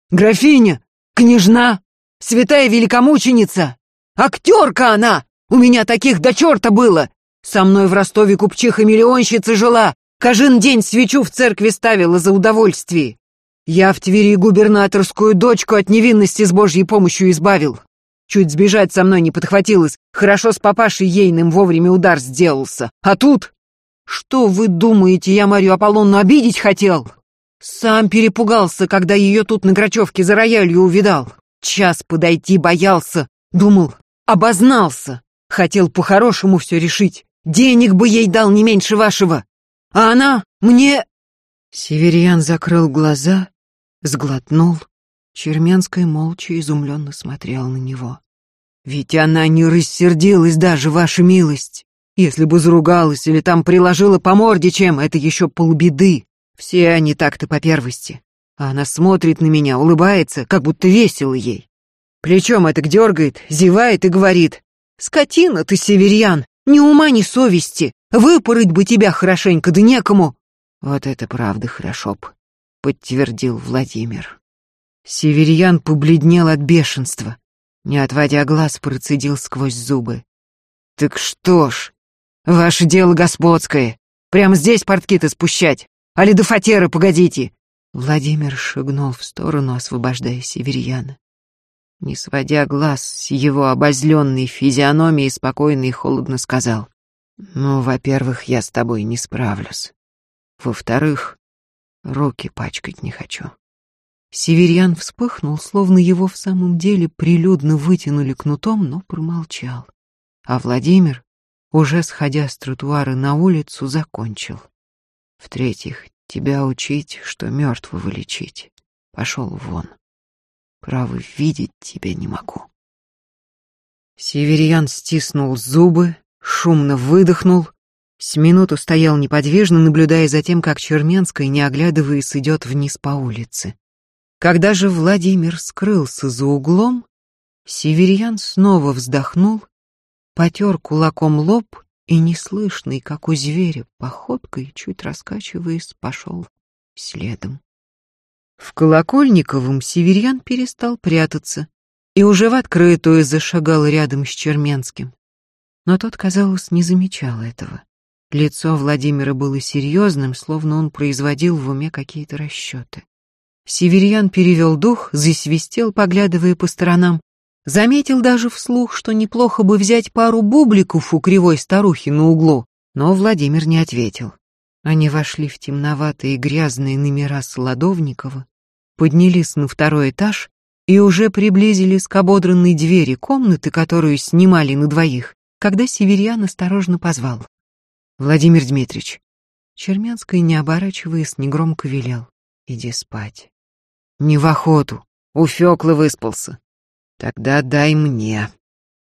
«Графиня! Княжна! Святая великомученица! Актерка она! У меня таких до черта было! Со мной в Ростове купчиха-миллионщица жила, каждый день свечу в церкви ставила за удовольствие. Я в Твери губернаторскую дочку от невинности с Божьей помощью избавил. Чуть сбежать со мной не подхватилась, хорошо с папашей ейным вовремя удар сделался. А тут... Что вы думаете, я Марию Аполлонну обидеть хотел? Сам перепугался, когда ее тут на Грачевке за роялью увидал. Час подойти боялся, думал, обознался. Хотел по-хорошему все решить. Денег бы ей дал не меньше вашего. А она мне...» Северьян закрыл глаза, сглотнул. Черменская молча изумленно смотрел на него. «Ведь она не рассердилась даже, ваша милость. Если бы заругалась или там приложила по морде чем, это еще полбеды. Все они так-то по первости. А она смотрит на меня, улыбается, как будто весело ей. Плечом это дергает, зевает и говорит. «Скотина ты, северьян, ни ума, ни совести. Выпороть бы тебя хорошенько, да некому. Вот это правда хорошо б, подтвердил Владимир. Северьян побледнел от бешенства. Не отводя глаз, процедил сквозь зубы. Так что ж, ваше дело господское. Прямо здесь портки-то спущать. Али до фатеры погодите. Владимир шагнул в сторону, освобождая Северьяна не сводя глаз с его обозленной физиономии, спокойно и холодно сказал. «Ну, во-первых, я с тобой не справлюсь. Во-вторых, руки пачкать не хочу». Северьян вспыхнул, словно его в самом деле прилюдно вытянули кнутом, но промолчал. А Владимир, уже сходя с тротуара на улицу, закончил. В-третьих, тебя учить, что мертвого лечить. Пошел вон. Право, видеть тебя не могу. Северьян стиснул зубы, шумно выдохнул, с минуту стоял неподвижно, наблюдая за тем, как Черменская, не оглядываясь, идет вниз по улице. Когда же Владимир скрылся за углом, Северьян снова вздохнул, потер кулаком лоб и, неслышный, как у зверя, походкой, чуть раскачиваясь, пошел следом. В Колокольниковом северян перестал прятаться и уже в открытую зашагал рядом с Черменским. Но тот, казалось, не замечал этого. Лицо Владимира было серьезным, словно он производил в уме какие-то расчеты. Северян перевел дух, засвистел, поглядывая по сторонам, заметил даже вслух, что неплохо бы взять пару бубликов у кривой старухи на углу, но Владимир не ответил. Они вошли в темноватые грязные номера Солодовникова, поднялись на второй этаж и уже приблизились к ободранной двери комнаты, которую снимали на двоих, когда Северьян осторожно позвал. «Владимир Дмитриевич». Чермянский, не оборачиваясь, негромко велел. «Иди спать». «Не в охоту. У Фёклы выспался». «Тогда дай мне».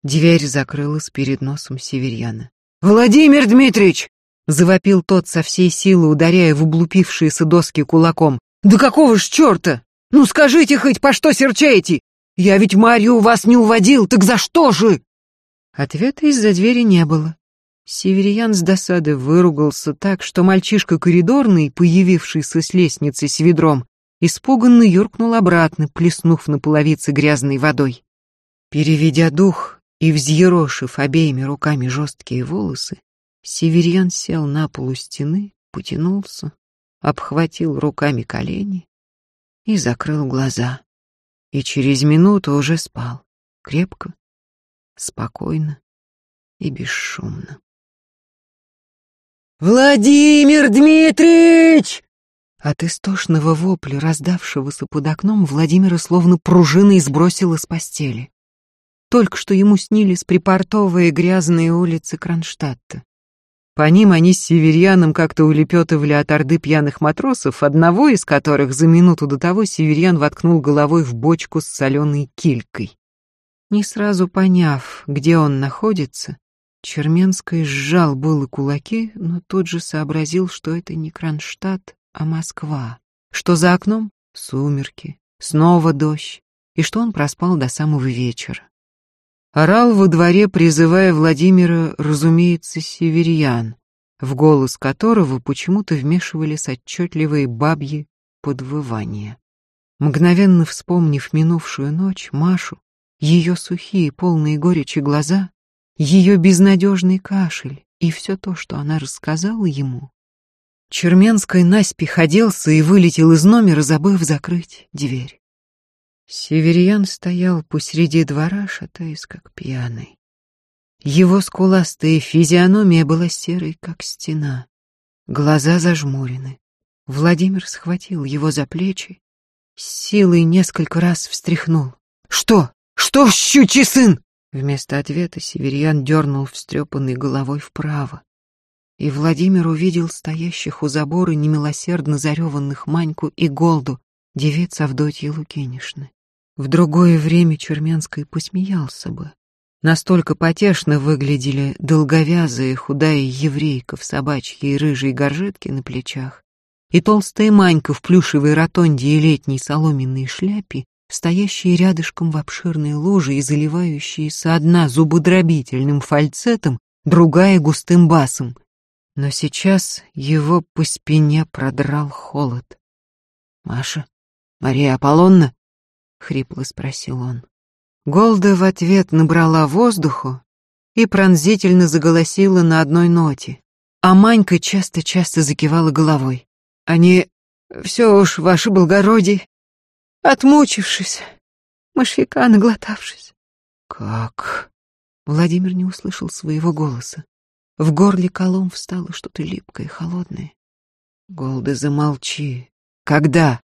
Дверь закрылась перед носом Северьяна. «Владимир Дмитриевич!» — завопил тот со всей силы, ударяя в облупившиеся доски кулаком. «Да какого ж черта? Ну скажите хоть, по что серчаете? Я ведь Марию вас не уводил, так за что же?» Ответа из-за двери не было. Северян с досады выругался так, что мальчишка коридорный, появившийся с лестницы с ведром, испуганно юркнул обратно, плеснув на половице грязной водой. Переведя дух и взъерошив обеими руками жесткие волосы, Северьян сел на полу стены, потянулся, обхватил руками колени и закрыл глаза. И через минуту уже спал, крепко, спокойно и бесшумно. «Владимир Дмитриевич!» От истошного вопля, раздавшегося под окном, Владимира словно пружиной сбросило с постели. Только что ему снились припортовые грязные улицы Кронштадта. По ним они с Северьяном как-то улепетывали от орды пьяных матросов, одного из которых за минуту до того Северьян воткнул головой в бочку с соленой килькой. Не сразу поняв, где он находится, Черменский сжал было кулаки, но тут же сообразил, что это не Кронштадт, а Москва, что за окном сумерки, снова дождь, и что он проспал до самого вечера. Орал во дворе, призывая Владимира, разумеется, северьян, в голос которого почему-то вмешивались отчетливые бабьи подвывания. Мгновенно вспомнив минувшую ночь, Машу, ее сухие, полные горечи глаза, ее безнадежный кашель и все то, что она рассказала ему, Черменской наспех оделся и вылетел из номера, забыв закрыть дверь. Северьян стоял посреди двора, шатаясь как пьяный. Его скуластая физиономия была серой, как стена. Глаза зажмурены. Владимир схватил его за плечи, силой несколько раз встряхнул. «Что? Что, щучий сын?» Вместо ответа Северьян дернул встрепанной головой вправо и Владимир увидел стоящих у забора немилосердно зареванных Маньку и Голду, девиц Авдотьи Лукинишны. В другое время Черменской посмеялся бы. Настолько потешно выглядели долговязая худая еврейка в собачьей рыжей горжетке на плечах и толстая Манька в плюшевой ротонде и летней соломенной шляпе, стоящие рядышком в обширной луже и заливающиеся одна зубодробительным фальцетом, другая густым басом — но сейчас его по спине продрал холод. «Маша? Мария Аполлонна?» — хрипло спросил он. Голда в ответ набрала воздуху и пронзительно заголосила на одной ноте, а Манька часто-часто закивала головой. «Они... все уж, ваше благородие, отмучившись, мышьяка наглотавшись». «Как?» Владимир не услышал своего голоса. В горле колом встало что-то липкое и холодное. Голды, замолчи. Когда?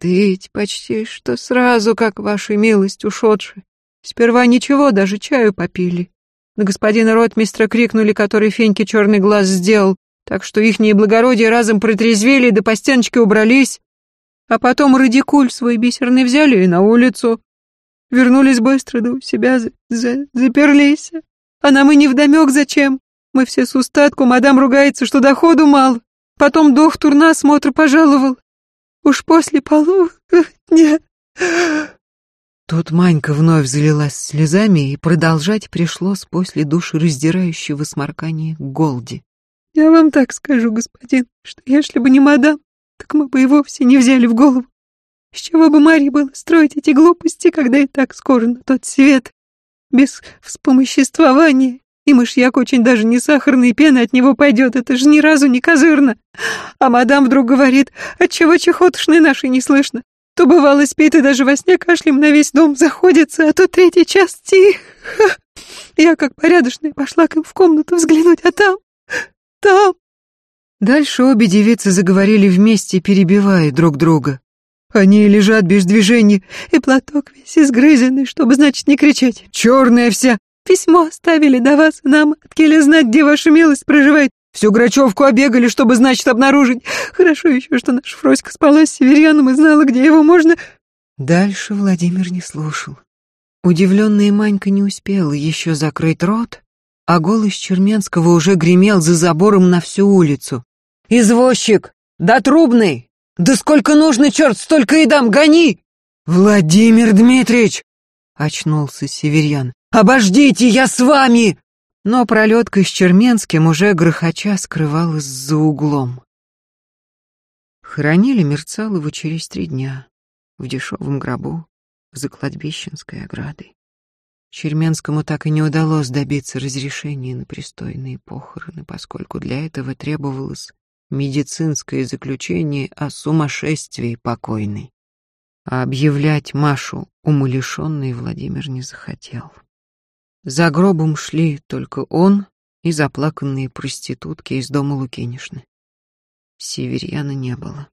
Ты почти что сразу, как ваша милость ушедшая. Сперва ничего, даже чаю попили. На господина ротмистра крикнули, который Феньке черный глаз сделал, так что ихние благородия разом протрезвели, да по стеночке убрались. А потом радикуль свой бисерный взяли и на улицу. Вернулись быстро, да у себя за за заперлись. А нам и невдомек зачем. Мы все с устатку, мадам ругается, что доходу мало. Потом доктор на осмотр пожаловал. Уж после полу... Нет. Тут Манька вновь залилась слезами, и продолжать пришлось после душераздирающего сморкания Голди. «Я вам так скажу, господин, что если бы не мадам, так мы бы и вовсе не взяли в голову. С чего бы Марье было строить эти глупости, когда и так скоро на тот свет, без вспомоществования и мышьяк очень даже не сахарный, пена от него пойдет, это же ни разу не козырно. А мадам вдруг говорит, отчего чехотошной нашей не слышно. То бывало спит и даже во сне кашлем на весь дом заходится, а то третий час тихо. Я, как порядочная, пошла к им в комнату взглянуть, а там... там... Дальше обе девицы заговорили вместе, перебивая друг друга. Они лежат без движения, и платок весь изгрызенный, чтобы, значит, не кричать. Черная вся, Письмо оставили до вас, нам откели знать, где ваша милость проживает. Всю Грачевку обегали, чтобы, значит, обнаружить. Хорошо еще, что наша Фроська спала с северяном и знала, где его можно...» Дальше Владимир не слушал. Удивленная Манька не успела еще закрыть рот, а голос Черменского уже гремел за забором на всю улицу. «Извозчик! Да трубный! Да сколько нужно, черт, столько и дам, гони!» «Владимир Дмитриевич!» — очнулся северян. Обождите, я с вами!» Но пролетка с Черменским уже грохоча скрывалась за углом. Хоронили Мерцалову через три дня в дешевом гробу за кладбищенской оградой. Черменскому так и не удалось добиться разрешения на пристойные похороны, поскольку для этого требовалось медицинское заключение о сумасшествии покойной. А объявлять Машу умалишенной Владимир не захотел. За гробом шли только он и заплаканные проститутки из дома Лукинишны. Северьяна не было.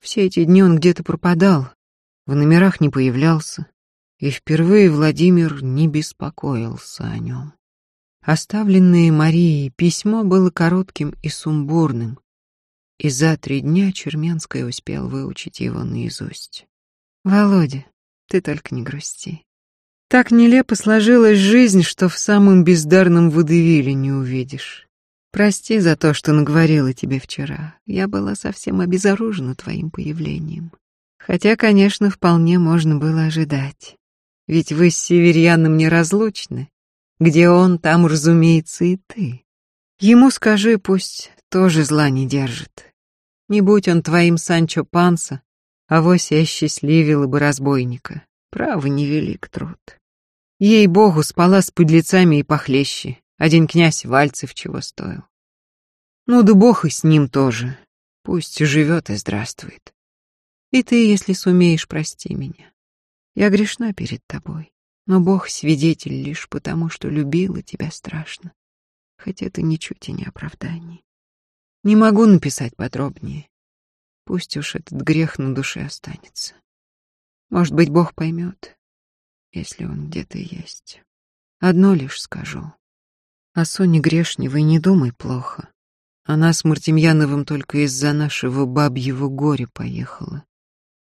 Все эти дни он где-то пропадал, в номерах не появлялся, и впервые Владимир не беспокоился о нем. Оставленное Марией письмо было коротким и сумбурным, и за три дня Черменская успел выучить его наизусть. «Володя, ты только не грусти. Так нелепо сложилась жизнь, что в самом бездарном водевиле не увидишь. Прости за то, что наговорила тебе вчера. Я была совсем обезоружена твоим появлением. Хотя, конечно, вполне можно было ожидать. Ведь вы с Северьяном неразлучны. Где он, там, разумеется, и ты. Ему скажи, пусть тоже зла не держит. Не будь он твоим Санчо Панса, авось я счастливила бы разбойника. Право, невелик труд. Ей-богу, спала с подлецами и похлеще. Один князь Вальцев чего стоил. Ну да бог и с ним тоже. Пусть живет и здравствует. И ты, если сумеешь, прости меня. Я грешна перед тобой, но Бог свидетель лишь потому, что любила тебя страшно, хоть это ничуть и не оправдание. Не могу написать подробнее. Пусть уж этот грех на душе останется. Может быть, Бог поймет, если он где-то есть. Одно лишь скажу. О Соне Грешневой не думай плохо. Она с Мартемьяновым только из-за нашего бабьего горя поехала.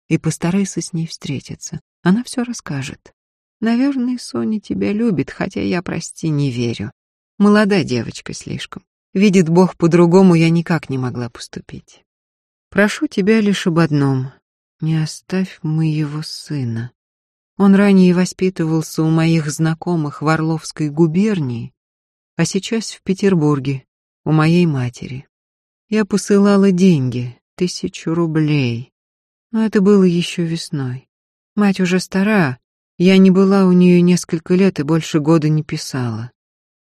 И постарайся с ней встретиться. Она все расскажет. Наверное, Соня тебя любит, хотя я, прости, не верю. Молодая девочка слишком. Видит Бог, по-другому я никак не могла поступить. Прошу тебя лишь об одном. Не оставь моего сына. Он ранее воспитывался у моих знакомых в Орловской губернии, а сейчас в Петербурге, у моей матери. Я посылала деньги, тысячу рублей, но это было еще весной. Мать уже стара, я не была у нее несколько лет и больше года не писала.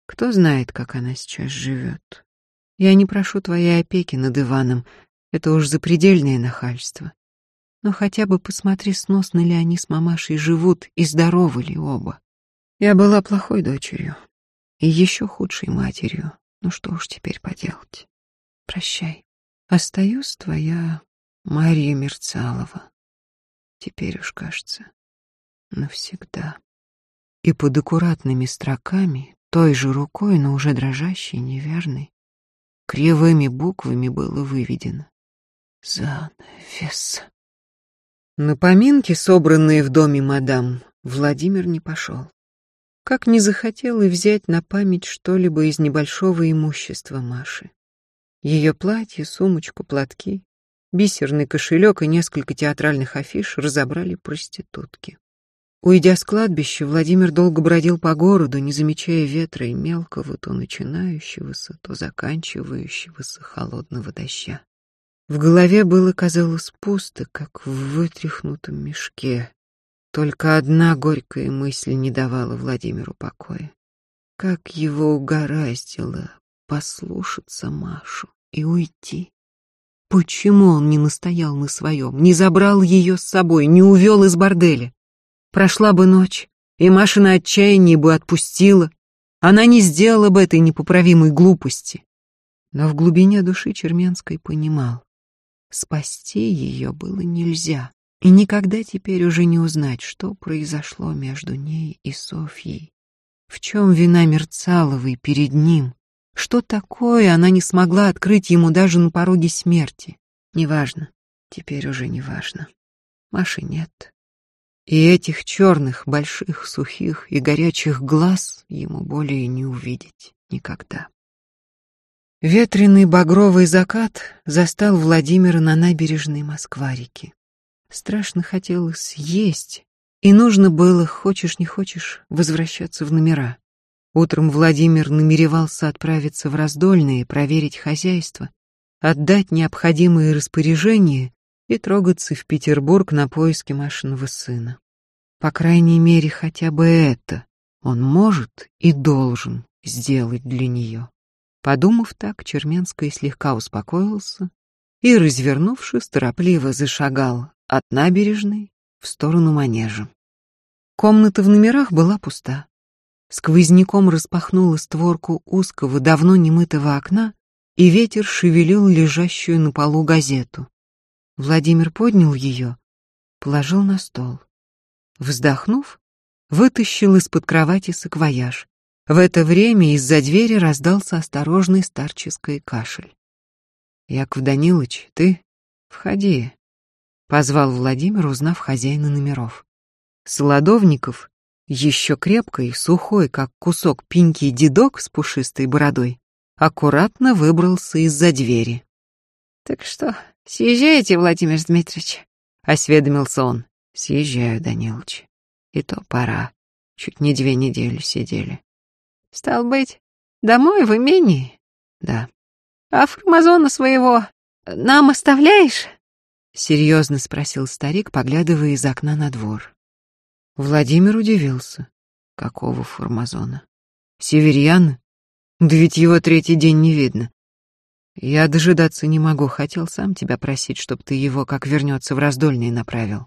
Кто знает, как она сейчас живет. Я не прошу твоей опеки над Иваном, это уж запредельное нахальство. Но хотя бы посмотри, сносно ли они с мамашей живут и здоровы ли оба. Я была плохой дочерью и еще худшей матерью. Ну что уж теперь поделать. Прощай. Остаюсь твоя Мария Мерцалова. Теперь уж, кажется, навсегда. И под аккуратными строками, той же рукой, но уже дрожащей, неверной, кривыми буквами было выведено «Занавес». На поминки, собранные в доме мадам, Владимир не пошел. Как не захотел и взять на память что-либо из небольшого имущества Маши. Ее платье, сумочку, платки, Бисерный кошелек и несколько театральных афиш разобрали проститутки. Уйдя с кладбища, Владимир долго бродил по городу, не замечая ветра и мелкого, то начинающегося, то заканчивающегося холодного дождя. В голове было, казалось, пусто, как в вытряхнутом мешке. Только одна горькая мысль не давала Владимиру покоя. Как его угораздило послушаться Машу и уйти. Почему он не настоял на своем, не забрал ее с собой, не увел из борделя? Прошла бы ночь, и Маша на отчаянии бы отпустила. Она не сделала бы этой непоправимой глупости. Но в глубине души Черменской понимал, спасти ее было нельзя, и никогда теперь уже не узнать, что произошло между ней и Софьей. В чем вина Мерцаловой перед ним, что такое она не смогла открыть ему даже на пороге смерти? Неважно. Теперь уже неважно. Маши нет. И этих черных, больших, сухих и горячих глаз ему более не увидеть никогда. Ветреный багровый закат застал Владимира на набережной Москва-реки. Страшно хотелось есть, и нужно было, хочешь не хочешь, возвращаться в номера. Утром Владимир намеревался отправиться в раздольные, проверить хозяйство, отдать необходимые распоряжения и трогаться в Петербург на поиски Машиного сына. По крайней мере, хотя бы это он может и должен сделать для нее. Подумав так, Черменский слегка успокоился и, развернувшись, торопливо зашагал от набережной в сторону манежа. Комната в номерах была пуста. Сквозняком распахнула створку узкого, давно немытого окна, и ветер шевелил лежащую на полу газету. Владимир поднял ее, положил на стол. Вздохнув, вытащил из-под кровати саквояж. В это время из-за двери раздался осторожный старческий кашель. «Яков Данилович, ты? Входи», — позвал Владимир, узнав хозяина номеров. Солодовников, еще крепкий, сухой, как кусок пеньки дедок с пушистой бородой, аккуратно выбрался из-за двери. «Так что, съезжаете, Владимир Дмитриевич?» — осведомился он. «Съезжаю, Данилыч. И то пора. Чуть не две недели сидели». «Стал быть, домой в имении?» «Да». «А фармазона своего нам оставляешь?» — серьезно спросил старик, поглядывая из окна на двор. Владимир удивился. Какого формазона? Северьяна? Да ведь его третий день не видно. Я дожидаться не могу, хотел сам тебя просить, чтоб ты его, как вернется в раздольный, направил.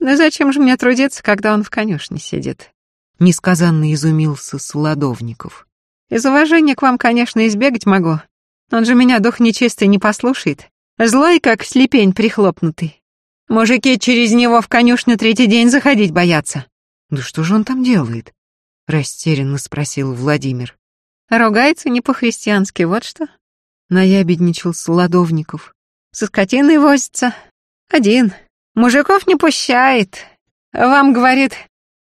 Ну зачем же мне трудиться, когда он в конюшне сидит? Несказанно изумился Солодовников. Из уважения к вам, конечно, избегать могу. Он же меня дух нечистый не послушает. Злой, как слепень прихлопнутый. Мужики через него в конюшню третий день заходить боятся. Да что же он там делает? Растерянно спросил Владимир. Ругается не по-христиански, вот что. Наябедничал Солодовников. Со скотиной возится. Один. Мужиков не пущает. Вам, говорит,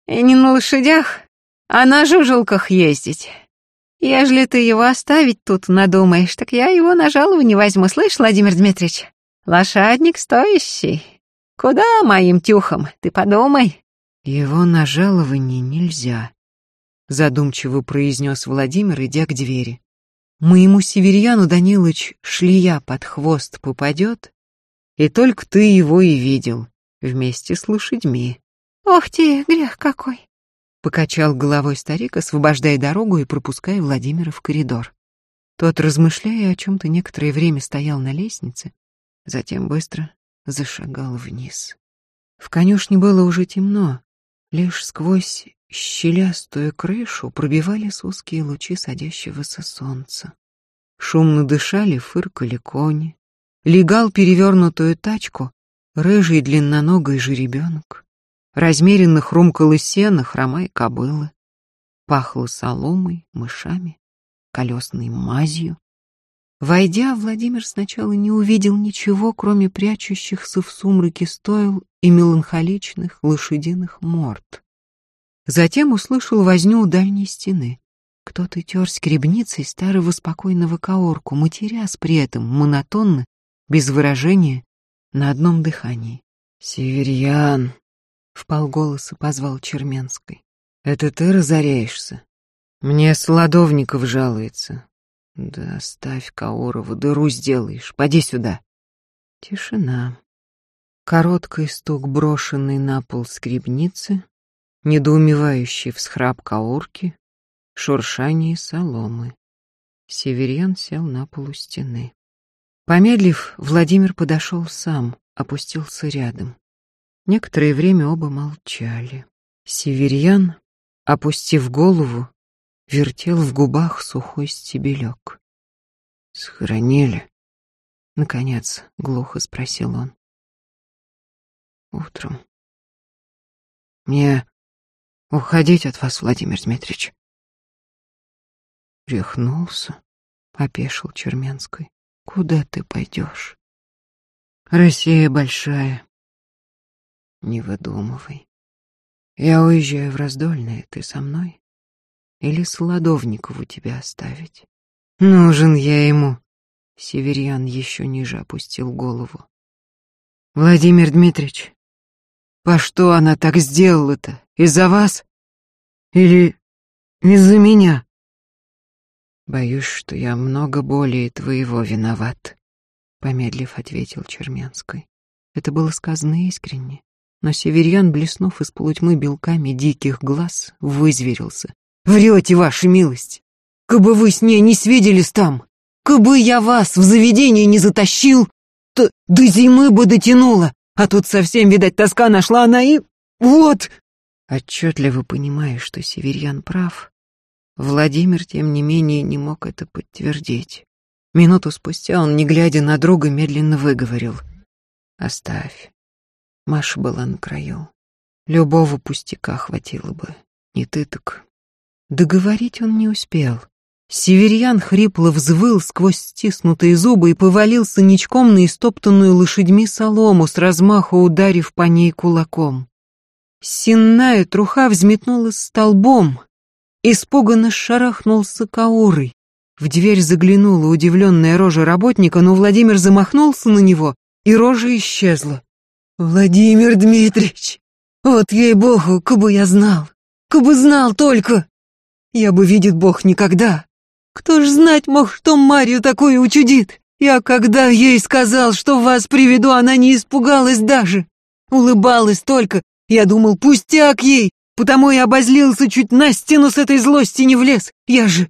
не на лошадях, а на жужелках ездить. Ежели ты его оставить тут надумаешь, так я его на жалование возьму, слышь, Владимир Дмитриевич? Лошадник стоящий. Куда моим тюхом, ты подумай. Его на жалование нельзя, задумчиво произнес Владимир, идя к двери. Моему северьяну Данилыч шлия под хвост попадет, и только ты его и видел, вместе с лошадьми. Ох ты, грех какой! Покачал головой старик, освобождая дорогу и пропуская Владимира в коридор. Тот, размышляя о чем-то, некоторое время стоял на лестнице, затем быстро зашагал вниз. В конюшне было уже темно, лишь сквозь щелястую крышу пробивались узкие лучи садящегося солнца. Шумно дышали, фыркали кони. Легал перевернутую тачку рыжий длинноногий жеребенок. Размеренно хрумкало сено хромая кобылы. Пахло соломой, мышами, колесной мазью. Войдя, Владимир сначала не увидел ничего, кроме прячущихся в сумраке стойл и меланхоличных лошадиных морд. Затем услышал возню у дальней стены. Кто-то тер скребницей старого спокойного каорку, матерясь при этом монотонно, без выражения, на одном дыхании. «Северьян!» — вполголоса позвал Черменской. «Это ты разоряешься? Мне Солодовников жалуется. Да оставь Каурова, дыру сделаешь. Поди сюда». Тишина. Короткий стук, брошенный на пол скребницы, недоумевающий всхрап Каурки, шуршание соломы. Северьян сел на полу стены. Помедлив, Владимир подошел сам, опустился рядом. Некоторое время оба молчали. Северьян, опустив голову, вертел в губах сухой стебелек. «Схоронили?» — наконец глухо спросил он. «Утром. Мне уходить от вас, Владимир Дмитриевич?» Рехнулся, — опешил Черменской. Куда ты пойдешь? Россия большая. Не выдумывай. Я уезжаю в Раздольное, ты со мной? Или Солодовникову тебя оставить? Нужен я ему. Северьян еще ниже опустил голову. Владимир Дмитриевич, по что она так сделала-то? Из-за вас? Или из-за меня? Боюсь, что я много более твоего виноват, помедлив ответил Черменской. Это было сказано искренне, Но Северьян, блеснув из полутьмы белками диких глаз, вызверился. «Врете, ваша милость! Кабы вы с ней не свиделись там, кабы я вас в заведение не затащил, то до зимы бы дотянула, а тут совсем, видать, тоска нашла она и... вот!» Отчетливо понимая, что Северьян прав, Владимир, тем не менее, не мог это подтвердить. Минуту спустя он, не глядя на друга, медленно выговорил. «Оставь. Маша была на краю. Любого пустяка хватило бы. Не ты так». Договорить он не успел. Северьян хрипло взвыл сквозь стиснутые зубы и повалился ничком на истоптанную лошадьми солому, с размаху ударив по ней кулаком. Сенная труха взметнулась столбом, испуганно шарахнулся Каурой. В дверь заглянула удивленная рожа работника, но Владимир замахнулся на него, и рожа исчезла. «Владимир Дмитриевич, вот ей-богу, кабы я знал, кабы знал только! Я бы, видит Бог, никогда! Кто ж знать мог, что Марию такое учудит? Я когда ей сказал, что вас приведу, она не испугалась даже. Улыбалась только. Я думал, пустяк ей, потому и обозлился, чуть на стену с этой злости не влез. Я же...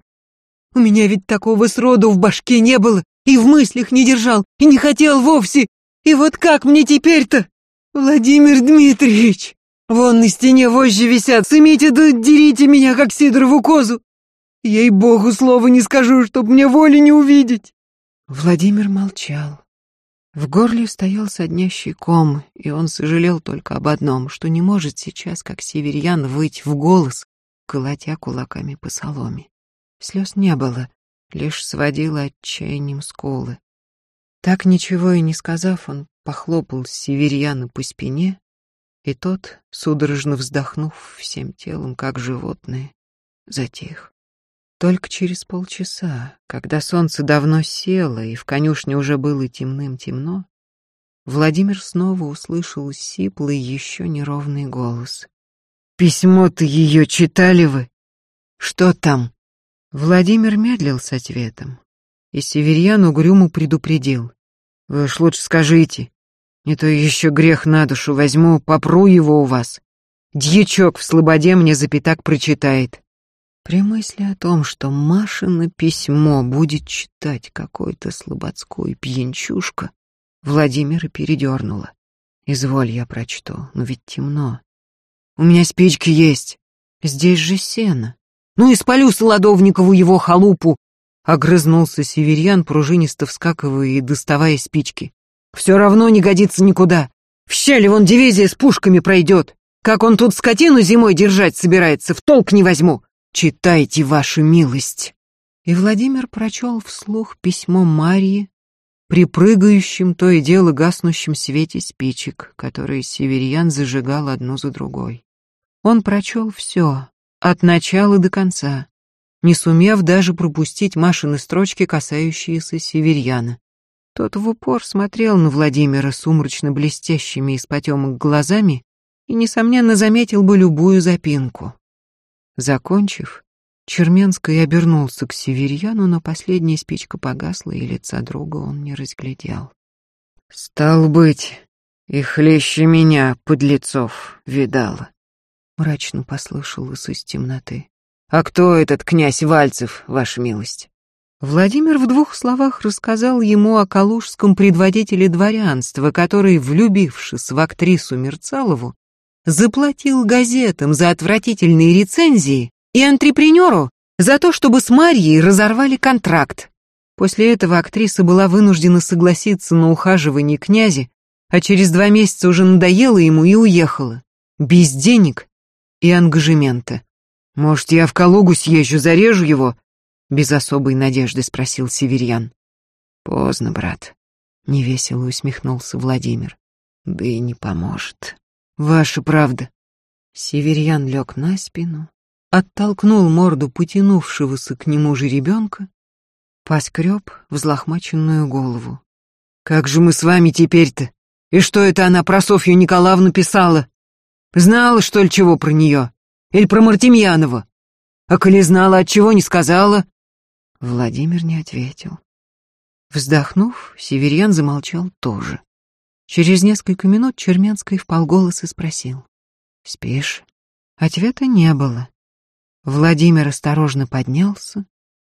У меня ведь такого сроду в башке не было, и в мыслях не держал, и не хотел вовсе. И вот как мне теперь-то? Владимир Дмитриевич, вон на стене вожжи висят, сымите да дерите меня, как Сидорову козу. Ей-богу, слова не скажу, чтоб мне воли не увидеть. Владимир молчал. В горле стоял соднящий ком, и он сожалел только об одном, что не может сейчас, как северьян, выть в голос, колотя кулаками по соломе. Слез не было, лишь сводило отчаянием скулы. Так ничего и не сказав, он похлопал северьяна по спине, и тот, судорожно вздохнув всем телом, как животное, затих. Только через полчаса, когда солнце давно село и в конюшне уже было темным-темно, Владимир снова услышал сиплый, еще неровный голос. «Письмо-то ее читали вы? Что там?» Владимир медлил с ответом, и Северьян угрюмо предупредил. «Вы уж лучше скажите, не то еще грех на душу возьму, попру его у вас. Дьячок в слободе мне за пятак прочитает. При мысли о том, что Машина письмо будет читать какой-то слободской пьянчушка, Владимира передернула. «Изволь, я прочту, но ведь темно. У меня спички есть. Здесь же сено. Ну и спалю Солодовникову его халупу!» Огрызнулся северьян, пружинисто вскакивая и доставая спички. «Все равно не годится никуда. В щели вон дивизия с пушками пройдет. Как он тут скотину зимой держать собирается, в толк не возьму. «Читайте, ваша милость!» И Владимир прочел вслух письмо Марии при прыгающем то и дело гаснущем свете спичек, которые северьян зажигал одну за другой. Он прочел все, от начала до конца, не сумев даже пропустить Машины строчки, касающиеся северьяна. Тот в упор смотрел на Владимира сумрачно блестящими из потемок глазами и, несомненно, заметил бы любую запинку. Закончив, Черменский обернулся к Северьяну, но последняя спичка погасла, и лица друга он не разглядел. «Стал быть, и хлеще меня, подлецов, видала», — мрачно послышалось из темноты. «А кто этот князь Вальцев, ваша милость?» Владимир в двух словах рассказал ему о калужском предводителе дворянства, который, влюбившись в актрису Мерцалову, заплатил газетам за отвратительные рецензии и антрепренеру за то, чтобы с Марьей разорвали контракт. После этого актриса была вынуждена согласиться на ухаживание князя, а через два месяца уже надоела ему и уехала. Без денег и ангажемента. «Может, я в Калугу съезжу, зарежу его?» Без особой надежды спросил Северьян. «Поздно, брат», — невесело усмехнулся Владимир. «Да и не поможет». Ваша правда. Северьян лег на спину, оттолкнул морду потянувшегося к нему же ребенка, поскреб взлохмаченную голову. «Как же мы с вами теперь-то? И что это она про Софью Николаевну писала? Знала, что ли, чего про нее? Или про Мартемьянова? А коли знала, от чего не сказала?» Владимир не ответил. Вздохнув, Северьян замолчал тоже. Через несколько минут Черменский вполголоса спросил. «Спишь?» Ответа не было. Владимир осторожно поднялся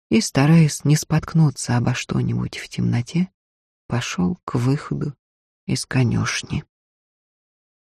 и, стараясь не споткнуться обо что-нибудь в темноте, пошел к выходу из конюшни.